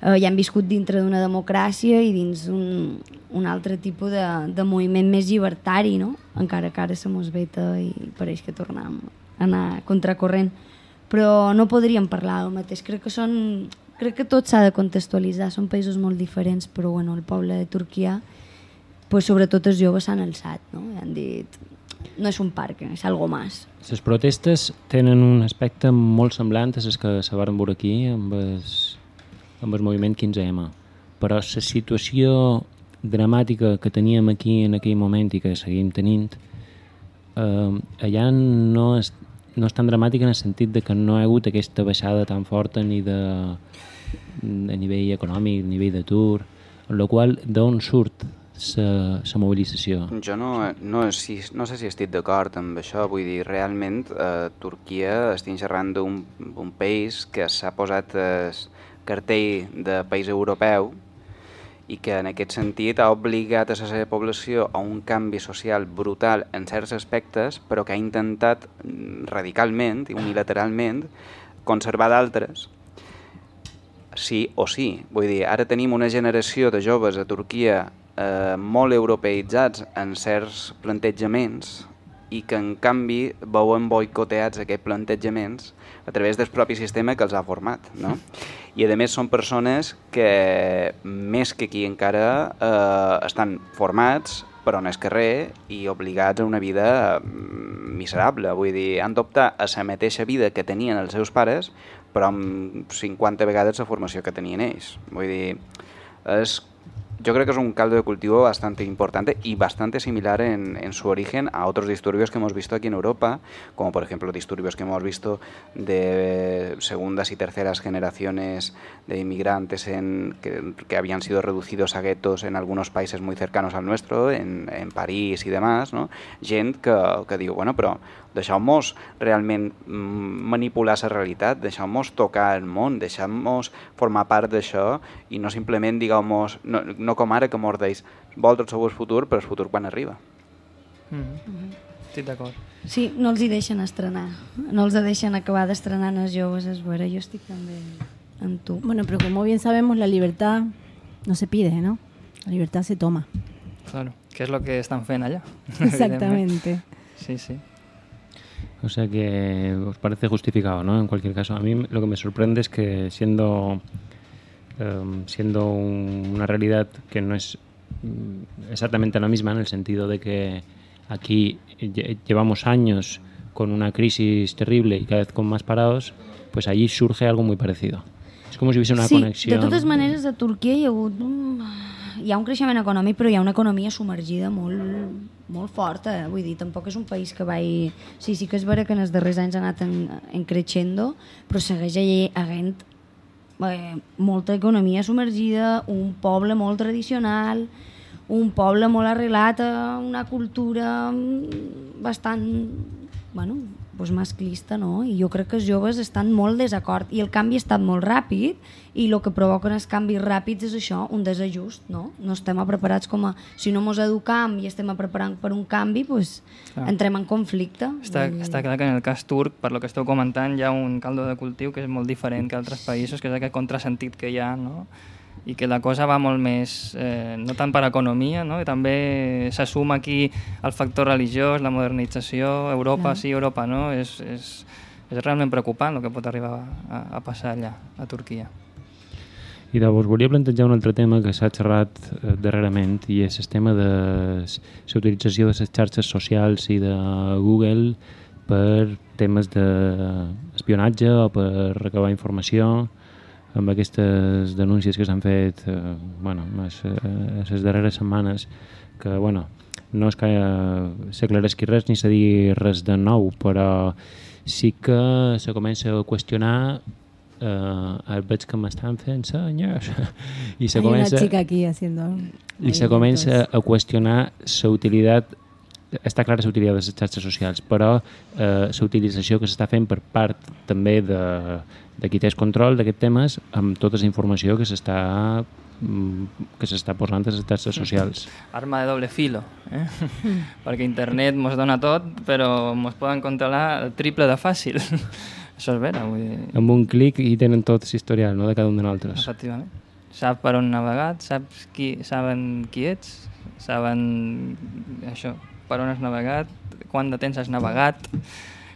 eh, ja hem viscut dintre d'una democràcia i dins un, un altre tipus de, de moviment més llibertari, no? encara que ara se mos veta i pareix que tornem a anar contracorrent. Però no podríem parlar del mateix. Crec que són... Crec que tot s'ha de contextualitzar. Són països molt diferents, però bueno, el poble de Turquia, pues, sobretot els joves s'han alçat, no? I han dit, no és un parc, és algo més. Les protestes tenen un aspecte molt semblant a les que se van veure aquí amb el, amb el moviment 15M. Però la situació dramàtica que teníem aquí en aquell moment i que seguim tenint, eh, allà no és, no és tan dramàtica en el sentit de que no ha hagut aquesta baixada tan forta ni de, a nivell econòmic, a nivell d'atur, en la qual d'on surt la mobilització? Jo no, no, si, no sé si estic d'acord amb això, vull dir, realment eh, Turquia estic xerrant d'un un país que s'ha posat el cartell de país europeu i que en aquest sentit ha obligat a la seva població a un canvi social brutal en certs aspectes, però que ha intentat mm, radicalment i unilateralment conservar d'altres sí o sí. Vull dir, ara tenim una generació de joves a Turquia eh, molt europeïtzats en certs plantejaments i que en canvi veuen boicoteats aquests plantejaments a través del propi sistema que els ha format. No? I a més són persones que més que aquí encara eh, estan formats però en el carrer i obligats a una vida mm, miserable. Vull dir, han d'optar a la mateixa vida que tenien els seus pares, però amb 50 vegades la formació que tenien ells. Vull dir, és yo creo que es un caldo de cultivo bastante importante y bastante similar en, su origen a otros disturbios que hemos visto aquí en Europa, como por ejemplo disturbios que hemos visto de segundas y terceras generaciones de inmigrantes en, que, habían sido reducidos a guetos en algunos países muy cercanos al nuestro, en, París y demás, no? gent que, diu, bueno, però deixeu-nos realment mm, manipular la realitat, deixeu-nos tocar el món, deixeu-nos formar part d'això i no simplement digueu-nos, no, no com ara que mordeix, vosaltres sou el futur, però el futur quan arriba. Mm -hmm. Estic d'acord. Sí, no els hi deixen estrenar, no els deixen acabar d'estrenar els joves, és vera, jo estic també amb tu. Bueno, pero como bien sabemos, la libertad no se pide, ¿no? La libertad se toma. Claro, que és lo que estan fent allà. Exactamente. sí, sí. O sea que os parece justificado, ¿no? En cualquier caso, a mí lo que me sorprende es que siendo, um, siendo un, una realidad que no es mm, exactamente la misma en el sentido de que aquí llevamos años con una crisis terrible y cada vez con más parados, pues allí surge algo muy parecido. Es como si hubiese una sí, conexión. de totes maneres, a hagut un... Hi ha un creixement econòmic, però hi ha una economia submergida molt, molt forta. Vull dir, tampoc és un país que vagi... Sí, sí que és vera que en els darrers anys ha anat en, en creixendo, però segueix havent eh, molta economia submergida, un poble molt tradicional, un poble molt arrelat una cultura mm, bastant bueno, doncs masclista, no? I jo crec que els joves estan molt desacord i el canvi ha estat molt ràpid i el que provoquen els canvis ràpids és això, un desajust, no? No estem preparats com a... Si no ens educam i estem preparant per un canvi, doncs clar. entrem en conflicte. Està, I... està clar que en el cas turc, per lo que esteu comentant, hi ha un caldo de cultiu que és molt diferent que altres països, que és aquest contrasentit que hi ha, no? I que la cosa va molt més, eh, no tant per economia, no? i també s'assuma aquí el factor religiós, la modernització, Europa Clar. sí, Europa no, és, és, és realment preocupant el que pot arribar a, a passar allà, a Turquia. I llavors volia plantejar un altre tema que s'ha xerrat eh, darrerament i és el tema de la utilització de les xarxes socials i de Google per temes d'espionatge o per recabar informació amb aquestes denúncies que s'han fet eh, bueno, les, eh, les darreres setmanes que bueno, no és que s'aclareixi res ni se digui res de nou però sí que se comença a qüestionar eh, veig que m'estan fent senyors. I se Hay comença, una chica aquí haciendo... i se comença a qüestionar la utilitat està clara la utilitat de les xarxes socials, però eh, la utilització que s'està fent per part també de, de qui té el control d'aquests temes amb tota la informació que s'està mm, que s'està posant a les xarxes socials. Arma de doble filo, eh? perquè internet mos dona tot, però mos poden controlar el triple de fàcil. Això és vera. Vull dir... Amb un clic i tenen tot l'historial no? de cada un de nosaltres. Efectivament. sap per on navegat, saps qui, saben qui ets, saben això, per on has navegat, quant de temps has navegat,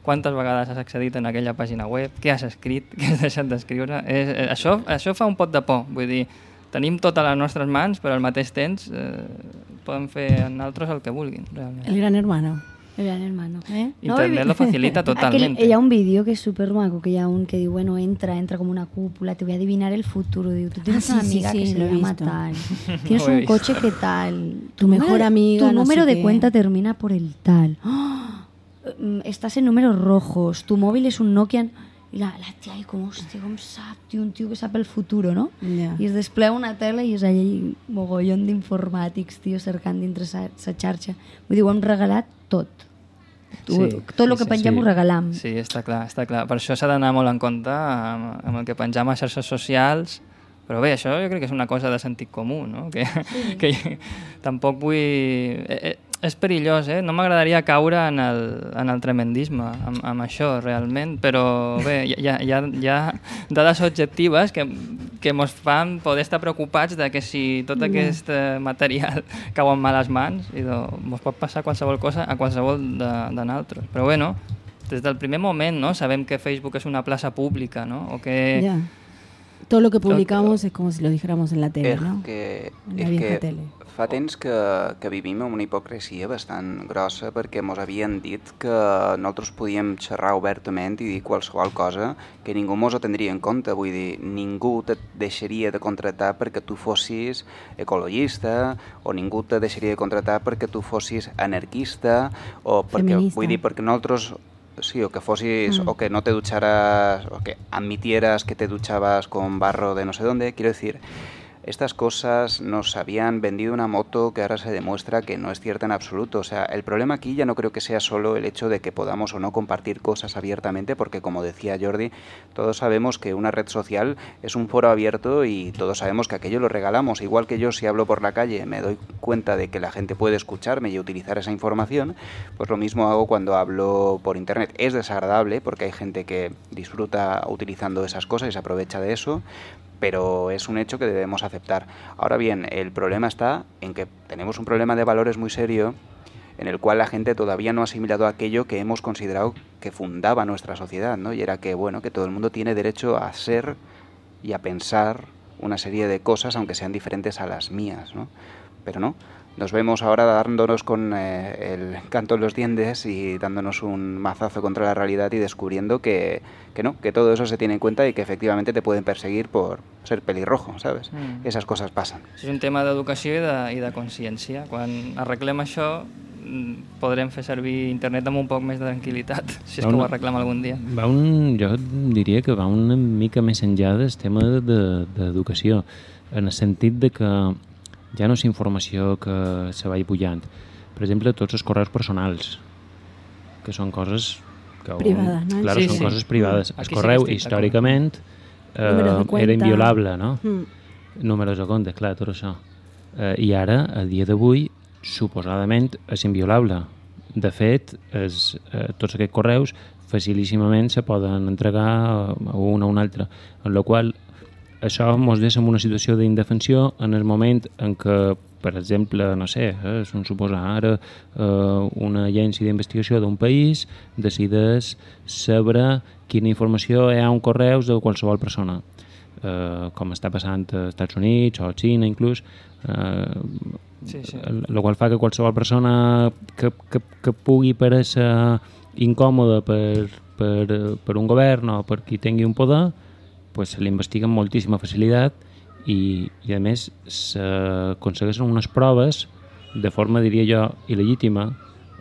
quantes vegades has accedit en aquella pàgina web, què has escrit, què has deixat d'escriure. És- eh, Això, això fa un pot de por, vull dir, tenim tot a les nostres mans, però al mateix temps eh, poden fer en altres el que vulguin, realment. El gran hermano. El gran hermano. ¿Eh? Internet lo facilita Aquel, totalmente. hi ha un vídeo que és super maco, que hi ha un que diu, bueno, entra, entra com una cúpula, te voy a adivinar el futuro. Diu, tú tienes Ah, una sí, sí, amiga sí, que se lo he llama visto. tal. Tienes he un coche que tal. Tu mejor amiga, Tu no número sé de qué. cuenta termina por el tal. ¡Ah! Mm, Estás en números rojos. Tu móvil es un Nokia... I la, la tia, i com, hòstia, com sap, tio, un tio que sap el futuro, no? Ja. I es desplega una tele i és allà mogollon d'informàtics, tio, cercant dintre sa, sa xarxa. Vull dir, ho hem regalat tot. Tu, tot el que pengem ho regalam. Sí, està clar, està clar. Per això s'ha d'anar molt en compte amb, amb el que pengem a xarxes socials, però bé, això jo crec que és una cosa de sentit comú, no? Que, que tampoc vull... Eh, eh, és perillós, eh? No m'agradaria caure en el, en el tremendisme amb, amb això, realment, però bé, hi ha, hi ha, hi ha dades objectives que, que ens fan poder estar preocupats de que si tot Ja. aquest eh, material cau en males mans i ens pot passar qualsevol cosa a qualsevol de, de nosaltres. Però bueno, des del primer moment no? sabem que Facebook és una plaça pública, no? O que... Ya. Todo lo que publicamos es como si lo dijéramos en la tele, És ¿no? que, En la vieja que tele. fa temps que, que vivim amb una hipocresia bastant grossa perquè mos havien dit que nosaltres podíem xerrar obertament i dir qualsevol cosa que ningú mos ho tindria en compte. Vull dir, ningú te deixaria de contractar perquè tu fossis ecologista o ningú te deixaria de contractar perquè tu fossis anarquista o perquè, Feminista. vull dir, perquè nosaltres Sí, o que fossis, Mm. o que no te ducharas, o que admitieras que te duchabas con barro de no sé dónde. Quiero decir, estas cosas nos habían vendido una moto que ahora se demuestra que no es cierta en absoluto. O sea, el problema aquí ya no creo que sea solo el hecho de que podamos o no compartir cosas abiertamente, porque como decía Jordi, todos sabemos que una red social es un foro abierto y todos sabemos que aquello lo regalamos. Igual que yo si hablo por la calle me doy cuenta de que la gente puede escucharme y utilizar esa información, pues lo mismo hago cuando hablo por internet. Es desagradable porque hay gente que disfruta utilizando esas cosas y se aprovecha de eso, pero es un hecho que debemos aceptar. Ahora bien, el problema está en que tenemos un problema de valores muy serio en el cual la gente todavía no ha asimilado aquello que hemos considerado que fundaba nuestra sociedad, ¿no? Y era que bueno, que todo el mundo tiene derecho a ser y a pensar una serie de cosas aunque sean diferentes a las mías, ¿no? Pero no, nos vemos ahora dándonos con eh, el canto en los dientes y dándonos un mazazo contra la realidad y descubriendo que, que no, que todo eso se tiene en cuenta y que efectivamente te pueden perseguir por ser pelirrojo, ¿sabes? Mm. Esas cosas pasan. És un tema d'educació i, de, i de consciència. Quan arreglem això, mm, podrem fer servir internet amb un poc més de tranquil·litat, si és que ho Una- arreglem algun dia. Va un, jo diria que va una mica més enllà del tema de- d'educació, en el sentit de que ja no és informació que se vagi pujant. Per exemple, tots els correus personals, que són coses que... Privades, no? Claro, Sí, són sí. coses privades. Aquí El sí correu, d'acord. històricament, eh, era inviolable, no? Mm. números de compte, clar, tot això. Eh, I ara, a dia d'avui, suposadament és inviolable. De fet, és, eh, tots aquests correus facilíssimament se poden entregar a un a un altre, en la qual això ens deixa en una situació d'indefensió en el moment en què, per exemple, no sé, eh, un suposar ara, eh, una agència d'investigació d'un país decideix saber quina informació hi ha un correus de qualsevol persona eh, com està passant als Estats Units o a Xina inclús eh, Sí, sí. el, qual fa que qualsevol persona que, que, que pugui parèixer incòmoda per, per, per un govern o per qui tingui un poder pues, se l'investiga amb moltíssima facilitat i, i a més s'aconsegueixen unes proves de forma, diria jo, il·legítima,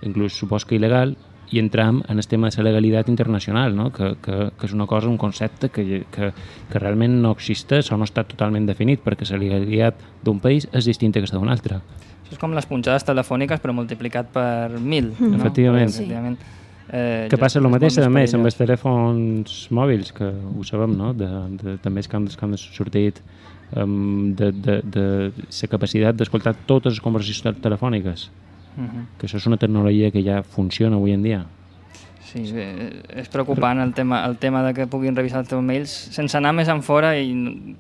inclús supos que il·legal, i entram en el tema de la legalitat internacional, no? que, que, que és una cosa, un concepte que, que, que realment no existeix o no està totalment definit, perquè la legalitat d'un país és distinta que la d'un altre. Això és com les punxades telefòniques però multiplicat per mil. Mm. No? Efectivament. Perquè, efectivament eh, Que passa el mateix, a més, amb els telèfons mòbils, que ho sabem, no? De, de, també és que han, que han sortit um, de, de, de la capacitat d'escoltar totes les conversacions telefòniques, Mhm. que això és una tecnologia que ja funciona avui en dia. Sí, bé, és preocupant el tema, el tema de que puguin revisar els teus mails sense anar més en fora i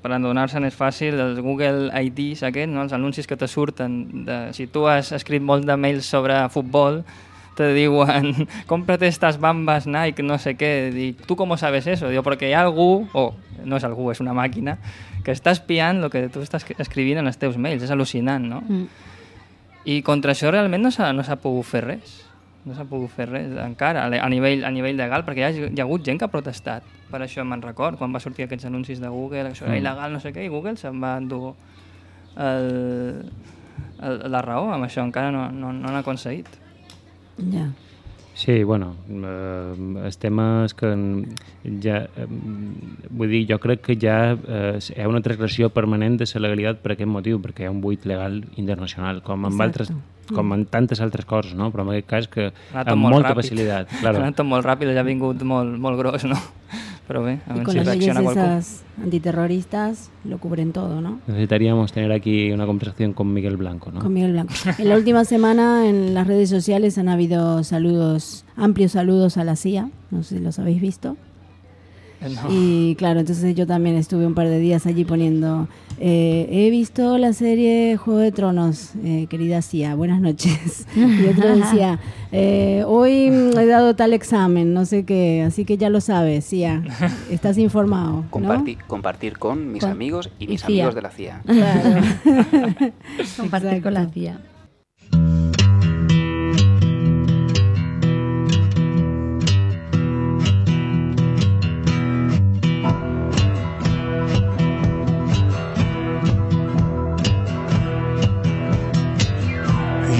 per adonar-se'n és fàcil, els Google IDs aquests, no? els anuncis que te surten de, si tu has escrit molt de mails sobre futbol te diuen, cómprate estas bambas Nike, no sé qué. Dic, ¿tú cómo sabes eso? Digo, porque hi ha algú, o no és algú, és una màquina, que està espiant el que tu estàs escrivint en els teus mails. És al·lucinant, no? Mm. I contra això realment no s'ha no s'ha pogut fer res. No s'ha pogut fer res encara a, a, nivell, a nivell legal, perquè hi ha, hi ha hagut gent que ha protestat. Per això me'n record, quan va sortir aquests anuncis de Google, que això era Mm. il·legal, no sé què, i Google se'n va endur el, el, la raó amb això. Encara no, no, no han aconseguit. Ja. Sí, bueno, eh, el tema és que ja, eh, vull dir, jo crec que ja eh, hi ha una transgressió permanent de la legalitat per aquest motiu, perquè hi ha un buit legal internacional, com en, altres, com en tantes altres coses, no? però en aquest cas que Ha anat amb molt molta ràpid. facilitat. Ha Claro. anat tot molt ràpid, ja ha vingut molt, molt gros, no? Però bé, a Y veure con si las reacciona esas antiterroristas lo cubren todo, ¿no? Necesitaríamos tener aquí una conversación con Miguel Blanco, ¿no? Con Miguel Blanco. En la última semana en las redes sociales han habido saludos, amplios saludos a la CIA, no sé si los habéis visto. No. Y claro, entonces yo también estuve un par de días allí poniendo, eh, he visto la serie Juego de Tronos, eh, querida CIA, buenas noches. Y otro decía, eh, hoy he dado tal examen, no sé qué, así que ya lo sabes, CIA, estás informado. ¿no? Compartir, compartir con mis Con- amigos y mis CIA. amigos de la CIA. Claro. Compartir con la CIA.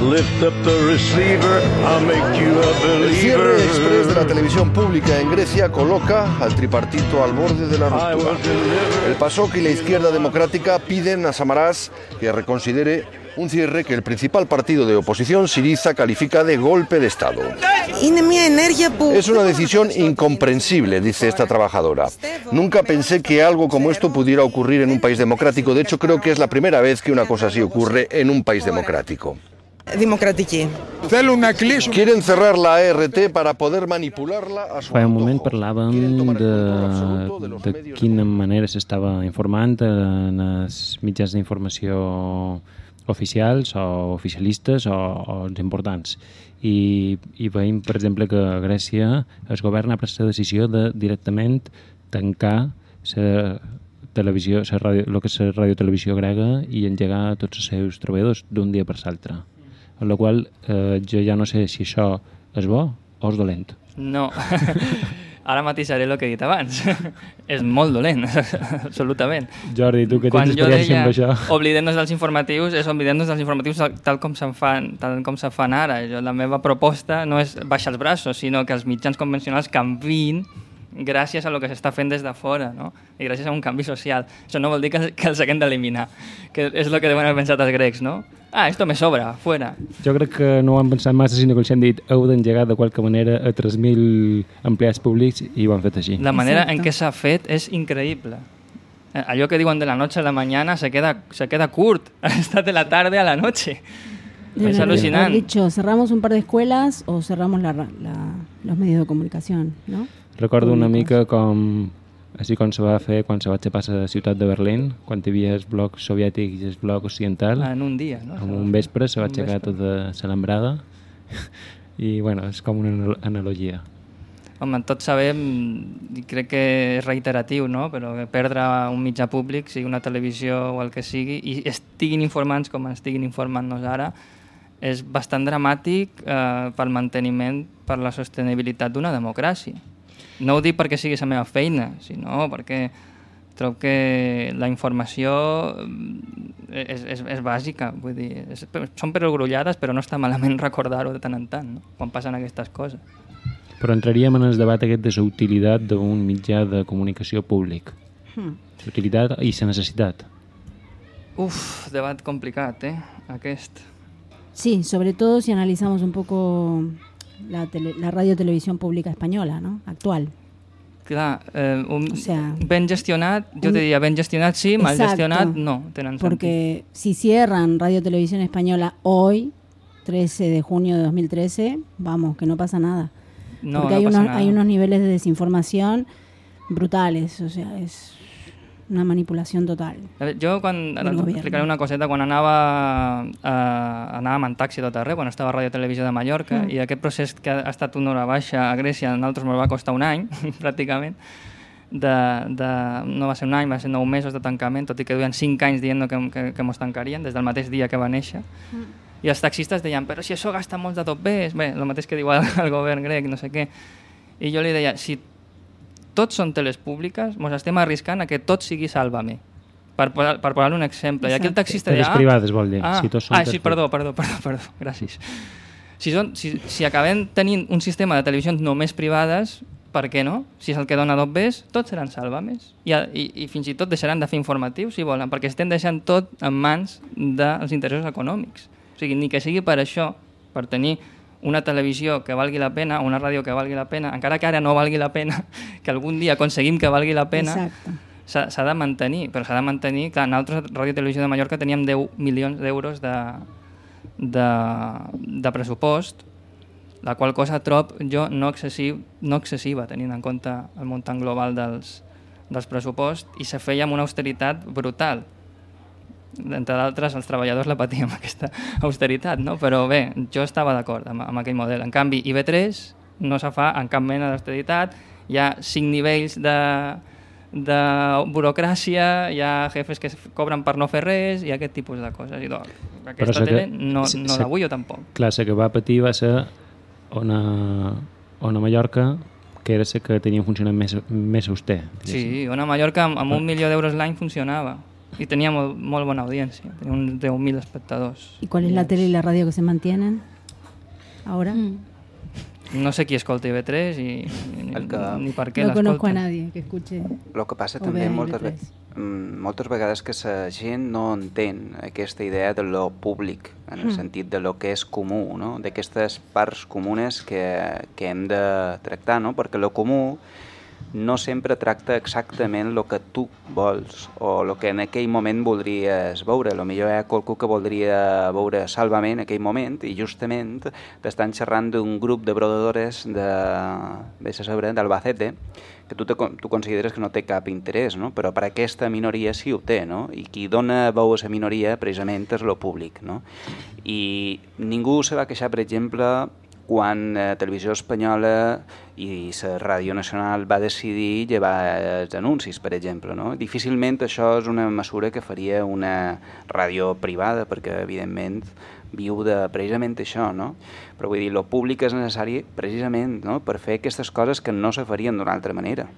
Lift up the receiver, I'll make you a El cierre express de la believer. televisión pública en Grecia coloca al tripartito al borde de la ruptura. El PASOK y la izquierda democrática piden a Samaras que reconsidere un cierre que el principal partido de oposición, Siriza, califica de golpe de Estado. Es una decisión incomprensible, dice esta trabajadora. Nunca pensé que algo como esto pudiera ocurrir en un país democrático. De hecho, creo que es la primera vez que una cosa así ocurre en un país democrático. Quieren cerrar la ART para poder manipularla a su Fa un moment parlàvem de, de quina manera s'estava informant en els mitjans d'informació oficials o oficialistes o, o els importants. I, I veiem, per exemple, que a Grècia el govern ha pres la decisió de directament tancar la televisió, la ràdio, el que és la radiotelevisió grega i engegar tots els seus treballadors d'un dia per l'altre. Amb la qual eh, jo ja no sé si això és bo o és dolent. No. Ara matisaré el que he dit abans. és molt dolent, absolutament. Jordi, tu que tens experiència amb això. oblidem-nos dels informatius, és oblidem-nos dels informatius tal- tal com se'n fan, tal com se fan ara. Jo, la meva proposta no és baixar els braços, sinó que els mitjans convencionals canvin gràcies a lo que s'està fent des de fora, no? I gràcies a un canvi social. Això no vol dir que, que els haguem d'eliminar, que és el que deuen haver pensat els grecs, no? Ah, esto me sobra, fuera. Jo crec que no ho han pensat massa, sinó que els han dit heu d'engegar de qualque manera a 3.000 empleats públics i ho han fet així. La manera en què s'ha fet és increïble. Allò que diuen de la noche a la mañana se queda, se queda curt. Ha estat de la tarde a la noche. Es haber alucinante. dicho, cerramos un par de escuelas o cerramos la, la- los medios de comunicación, ¿no? Recordo una mica com així com se va fer quan se va aixapar la ciutat de Berlín, quan hi havia el bloc soviètic i el bloc occidental. Ah, en un dia, no? En un vespre se va aixecar tota l'alambrada i bueno, és com una anal- analogia. Home, tots sabem, i crec que és reiteratiu, no? però perdre un mitjà públic, sigui una televisió o el que sigui, i estiguin informats com estiguin informant-nos ara, és bastant dramàtic eh, pel manteniment, per la sostenibilitat d'una democràcia. No ho dic perquè sigui la meva feina, sinó perquè trobo que la informació mm, és, és, és bàsica, vull dir, és, són perogrullades, però no està malament recordar-ho de tant en tant, no? quan passen aquestes coses. Però entraríem en el debat aquest de la utilitat d'un mitjà de comunicació públic. Hmm. La utilitat i la necessitat. Uf, debat complicat, eh, aquest. Sí, sobre todo si analizamos un poco la, tele- la radio televisión pública española, ¿no? Actual. Clar, eh, un, O sea, ben gestionat, un- te diria ben gestionat sí, mal Exacto. gestionat no, tenen sentit. Porque si cierran Radio Televisión Española hoy, 13 de junio de 2013, vamos, que no pasa nada. No, Porque no hay, pasa unos, nada. hay unos niveles de desinformación brutales, o sea, es una manipulación total. Jo, quan, Del explicaré una coseta, quan anava, a, anàvem en taxi tot arreu, quan estava a Ràdio Televisió de Mallorca, Mm. i aquest procés que ha estat una hora baixa a Grècia, a nosaltres ens va costar un any, pràcticament, de, de, no va ser un any, va ser nou mesos de tancament, tot i que duien cinc anys dient que, que, que mos tancarien, des del mateix dia que va néixer. I els taxistes deien, però si això gasta molts de tot bé, bé, el mateix que diu el, el govern grec, no sé què. I jo li deia, si tots són teles públiques, ens estem arriscant a que tot sigui Sálvame. Per, posar- per posar un exemple. I aquí el Exacte. taxista Teles. "Ah, privades, vol dir. Ah, Si tots són ah sí, perdó, perdó, perdó, perdó, gràcies. Si, són, si, si acabem tenint un sistema de televisions només privades, per què no? Si és el que dona dos bes, tots seran Sálvames. I, i, I fins i tot deixaran de fer informatius, si volen, perquè estem deixant tot en mans dels interessos econòmics. O sigui, ni que sigui per això, per tenir una televisió que valgui la pena, una ràdio que valgui la pena, encara que ara no valgui la pena, que algun dia aconseguim que valgui la pena, s'ha de mantenir, però s'ha de mantenir... Clar, nosaltres, Ràdio i Televisió de Mallorca, teníem 10 milions d'euros de, de, de pressupost, la qual cosa trob jo no, excessiu, no excessiva, tenint en compte el muntant global dels, dels pressuposts, i se feia amb una austeritat brutal. Entre d'altres, els treballadors la patíem, aquesta austeritat, no? però bé, jo estava d'acord amb, amb aquell model. En canvi, IB3 no se fa en cap mena d'austeritat, hi ha cinc nivells de, de burocràcia, hi ha jefes que cobren per no fer res i aquest tipus de coses. I doncs, aquesta sa que- tele no, no la vull jo tampoc. Clar, la que va patir va ser Ona, Ona Mallorca, que era la que tenia un funcionament més, més auster. Sí, una Mallorca amb, amb un milió d'euros l'any funcionava i tenia molt, molt bona audiència, tenia uns 10.000 espectadors. ¿Y cuál es la tele y la radio que se mantienen ahora? No sé qui escolta IB3 i, ni, ni per què no conozco a l'escolta. nadie que escuche. El que passa també moltes, ve IB3. mm, moltes vegades que la gent no entén aquesta idea de lo públic, en el Mm. sentit de lo que és comú, no? d'aquestes parts comunes que, que hem de tractar, no? perquè lo comú no sempre tracta exactament el que tu vols o el que en aquell moment voldries veure. Lo millor hi ha qualcú que voldria veure Salvament en aquell moment i justament t'estan xerrant d'un grup de brodadores de, a saber, d'Albacete que tu, te, tu consideres que no té cap interès, no? però per aquesta minoria sí ho té, no? i qui dona veu a aquesta minoria precisament és el públic. No? I ningú se va queixar, per exemple, quan eh, Televisió Espanyola i la Ràdio Nacional va decidir llevar els anuncis, per exemple. No? Difícilment això és una mesura que faria una ràdio privada, perquè evidentment viu de precisament això, no? Però vull dir, lo públic és necessari precisament no? per fer aquestes coses que no se farien d'una altra manera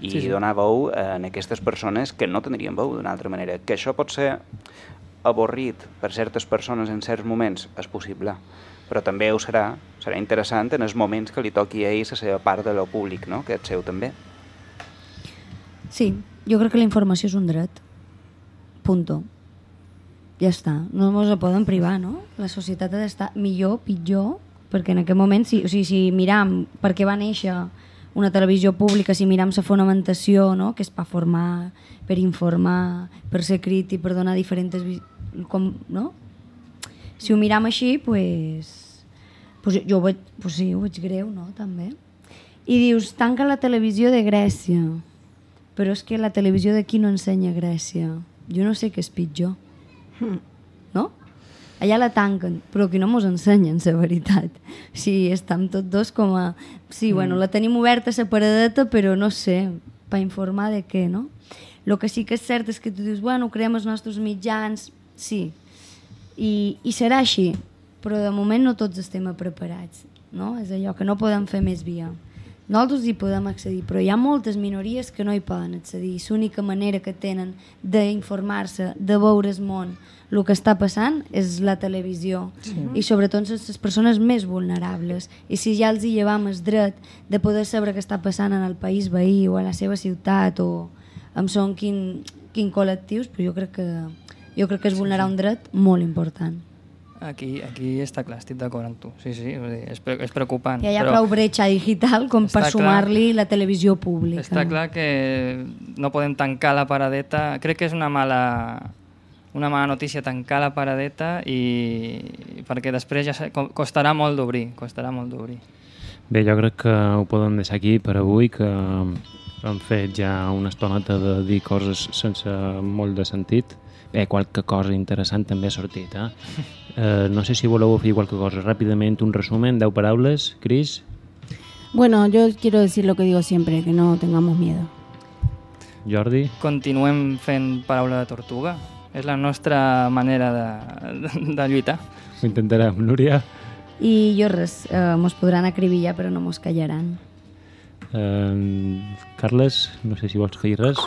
i sí, sí. donar veu a aquestes persones que no tindrien veu d'una altra manera. Que això pot ser avorrit per certes persones en certs moments, és possible, però també ho serà, serà interessant en els moments que li toqui a ells la seva part de lo públic, no? que seu també. Sí, jo crec que la informació és un dret. Punto. Ja està. No ens ho poden privar, no? La societat ha d'estar millor, pitjor, perquè en aquest moment, si, o sigui, si miram per què va néixer una televisió pública, si miram la fonamentació, no? que és per formar, per informar, per ser crític, per donar diferents... Com, no? Si ho miram així, pues, pues jo ho veig, pues sí, ho veig greu, no? També. I dius, tanca la televisió de Grècia. Però és que la televisió d'aquí no ensenya Grècia. Jo no sé què és pitjor. No? Allà la tanquen, però aquí no mos ensenyen, la veritat. Sí, estem tots dos com a... Sí, mm. bueno, la tenim oberta separadeta, però no sé, per informar de què, no? El que sí que és cert és que tu dius, bueno, creem els nostres mitjans, sí, i, i serà així, però de moment no tots estem preparats, no? És allò que no podem fer més via. Nosaltres hi podem accedir, però hi ha moltes minories que no hi poden accedir. L'única manera que tenen d'informar-se, de veure el món, el que està passant, és la televisió. Sí. I sobretot les persones més vulnerables. I si ja els hi llevam el dret de poder saber què està passant en el país veí o a la seva ciutat o en són quin, quin col·lectius, però jo crec que jo crec que és vulnerar un dret molt important. Aquí, aquí està clar, estic d'acord amb tu. Sí, sí, és, és preocupant. Que hi ha però prou bretxa digital com per sumar-li la televisió pública. Està clar que no podem tancar la paradeta. Crec que és una mala, una mala notícia tancar la paradeta i perquè després ja costarà molt d'obrir, costarà molt d'obrir. Bé, jo crec que ho podem deixar aquí per avui, que hem fet ja una estoneta de dir coses sense molt de sentit Bé, qualque cosa interessant també ha sortit. Eh? Eh, no sé si voleu fer qualque cosa. Ràpidament, un resumen, 10 paraules. Cris? Bueno, yo quiero decir lo que digo siempre, que no tengamos miedo. Jordi? Continuem fent paraula de tortuga. És la nostra manera de, de lluitar. Ho intentarem. Núria? I jo res, eh, mos podran acribillar però no mos callaran. Eh, Carles, no sé si vols dir res.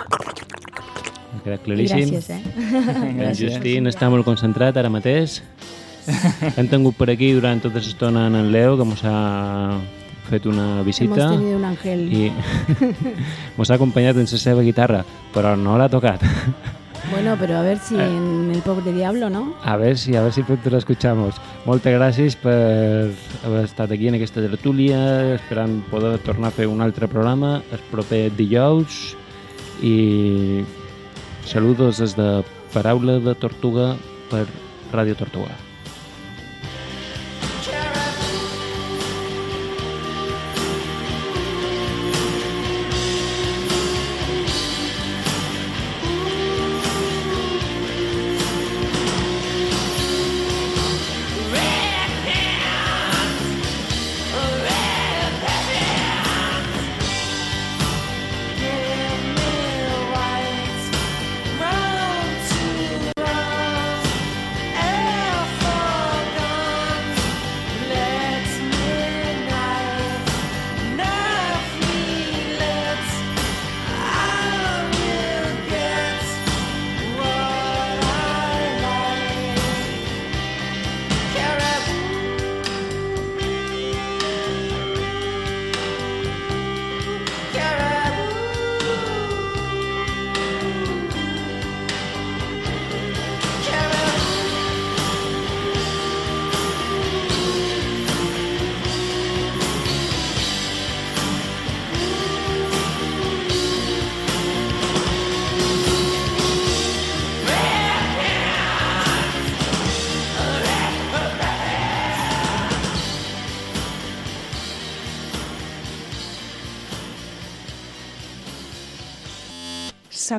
Ha quedat claríssim. gràcies, eh? En Justin està molt concentrat ara mateix. Hem tingut per aquí durant tota l'estona en Leo, que ens ha fet una visita. Hemos tenido un ángel. I ens ha acompanyat en la seva guitarra, però no l'ha tocat. Bueno, pero a ver si en el pobre diablo, ¿no? A ver si, a ver si pronto la escuchamos. Moltes gràcies per haver estat aquí en aquesta tertúlia, esperant poder tornar a fer un altre programa el proper dijous i Saludos des de Paraula de Tortuga per Ràdio Tortuga.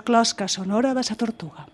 Closca sonora de sa tortuga.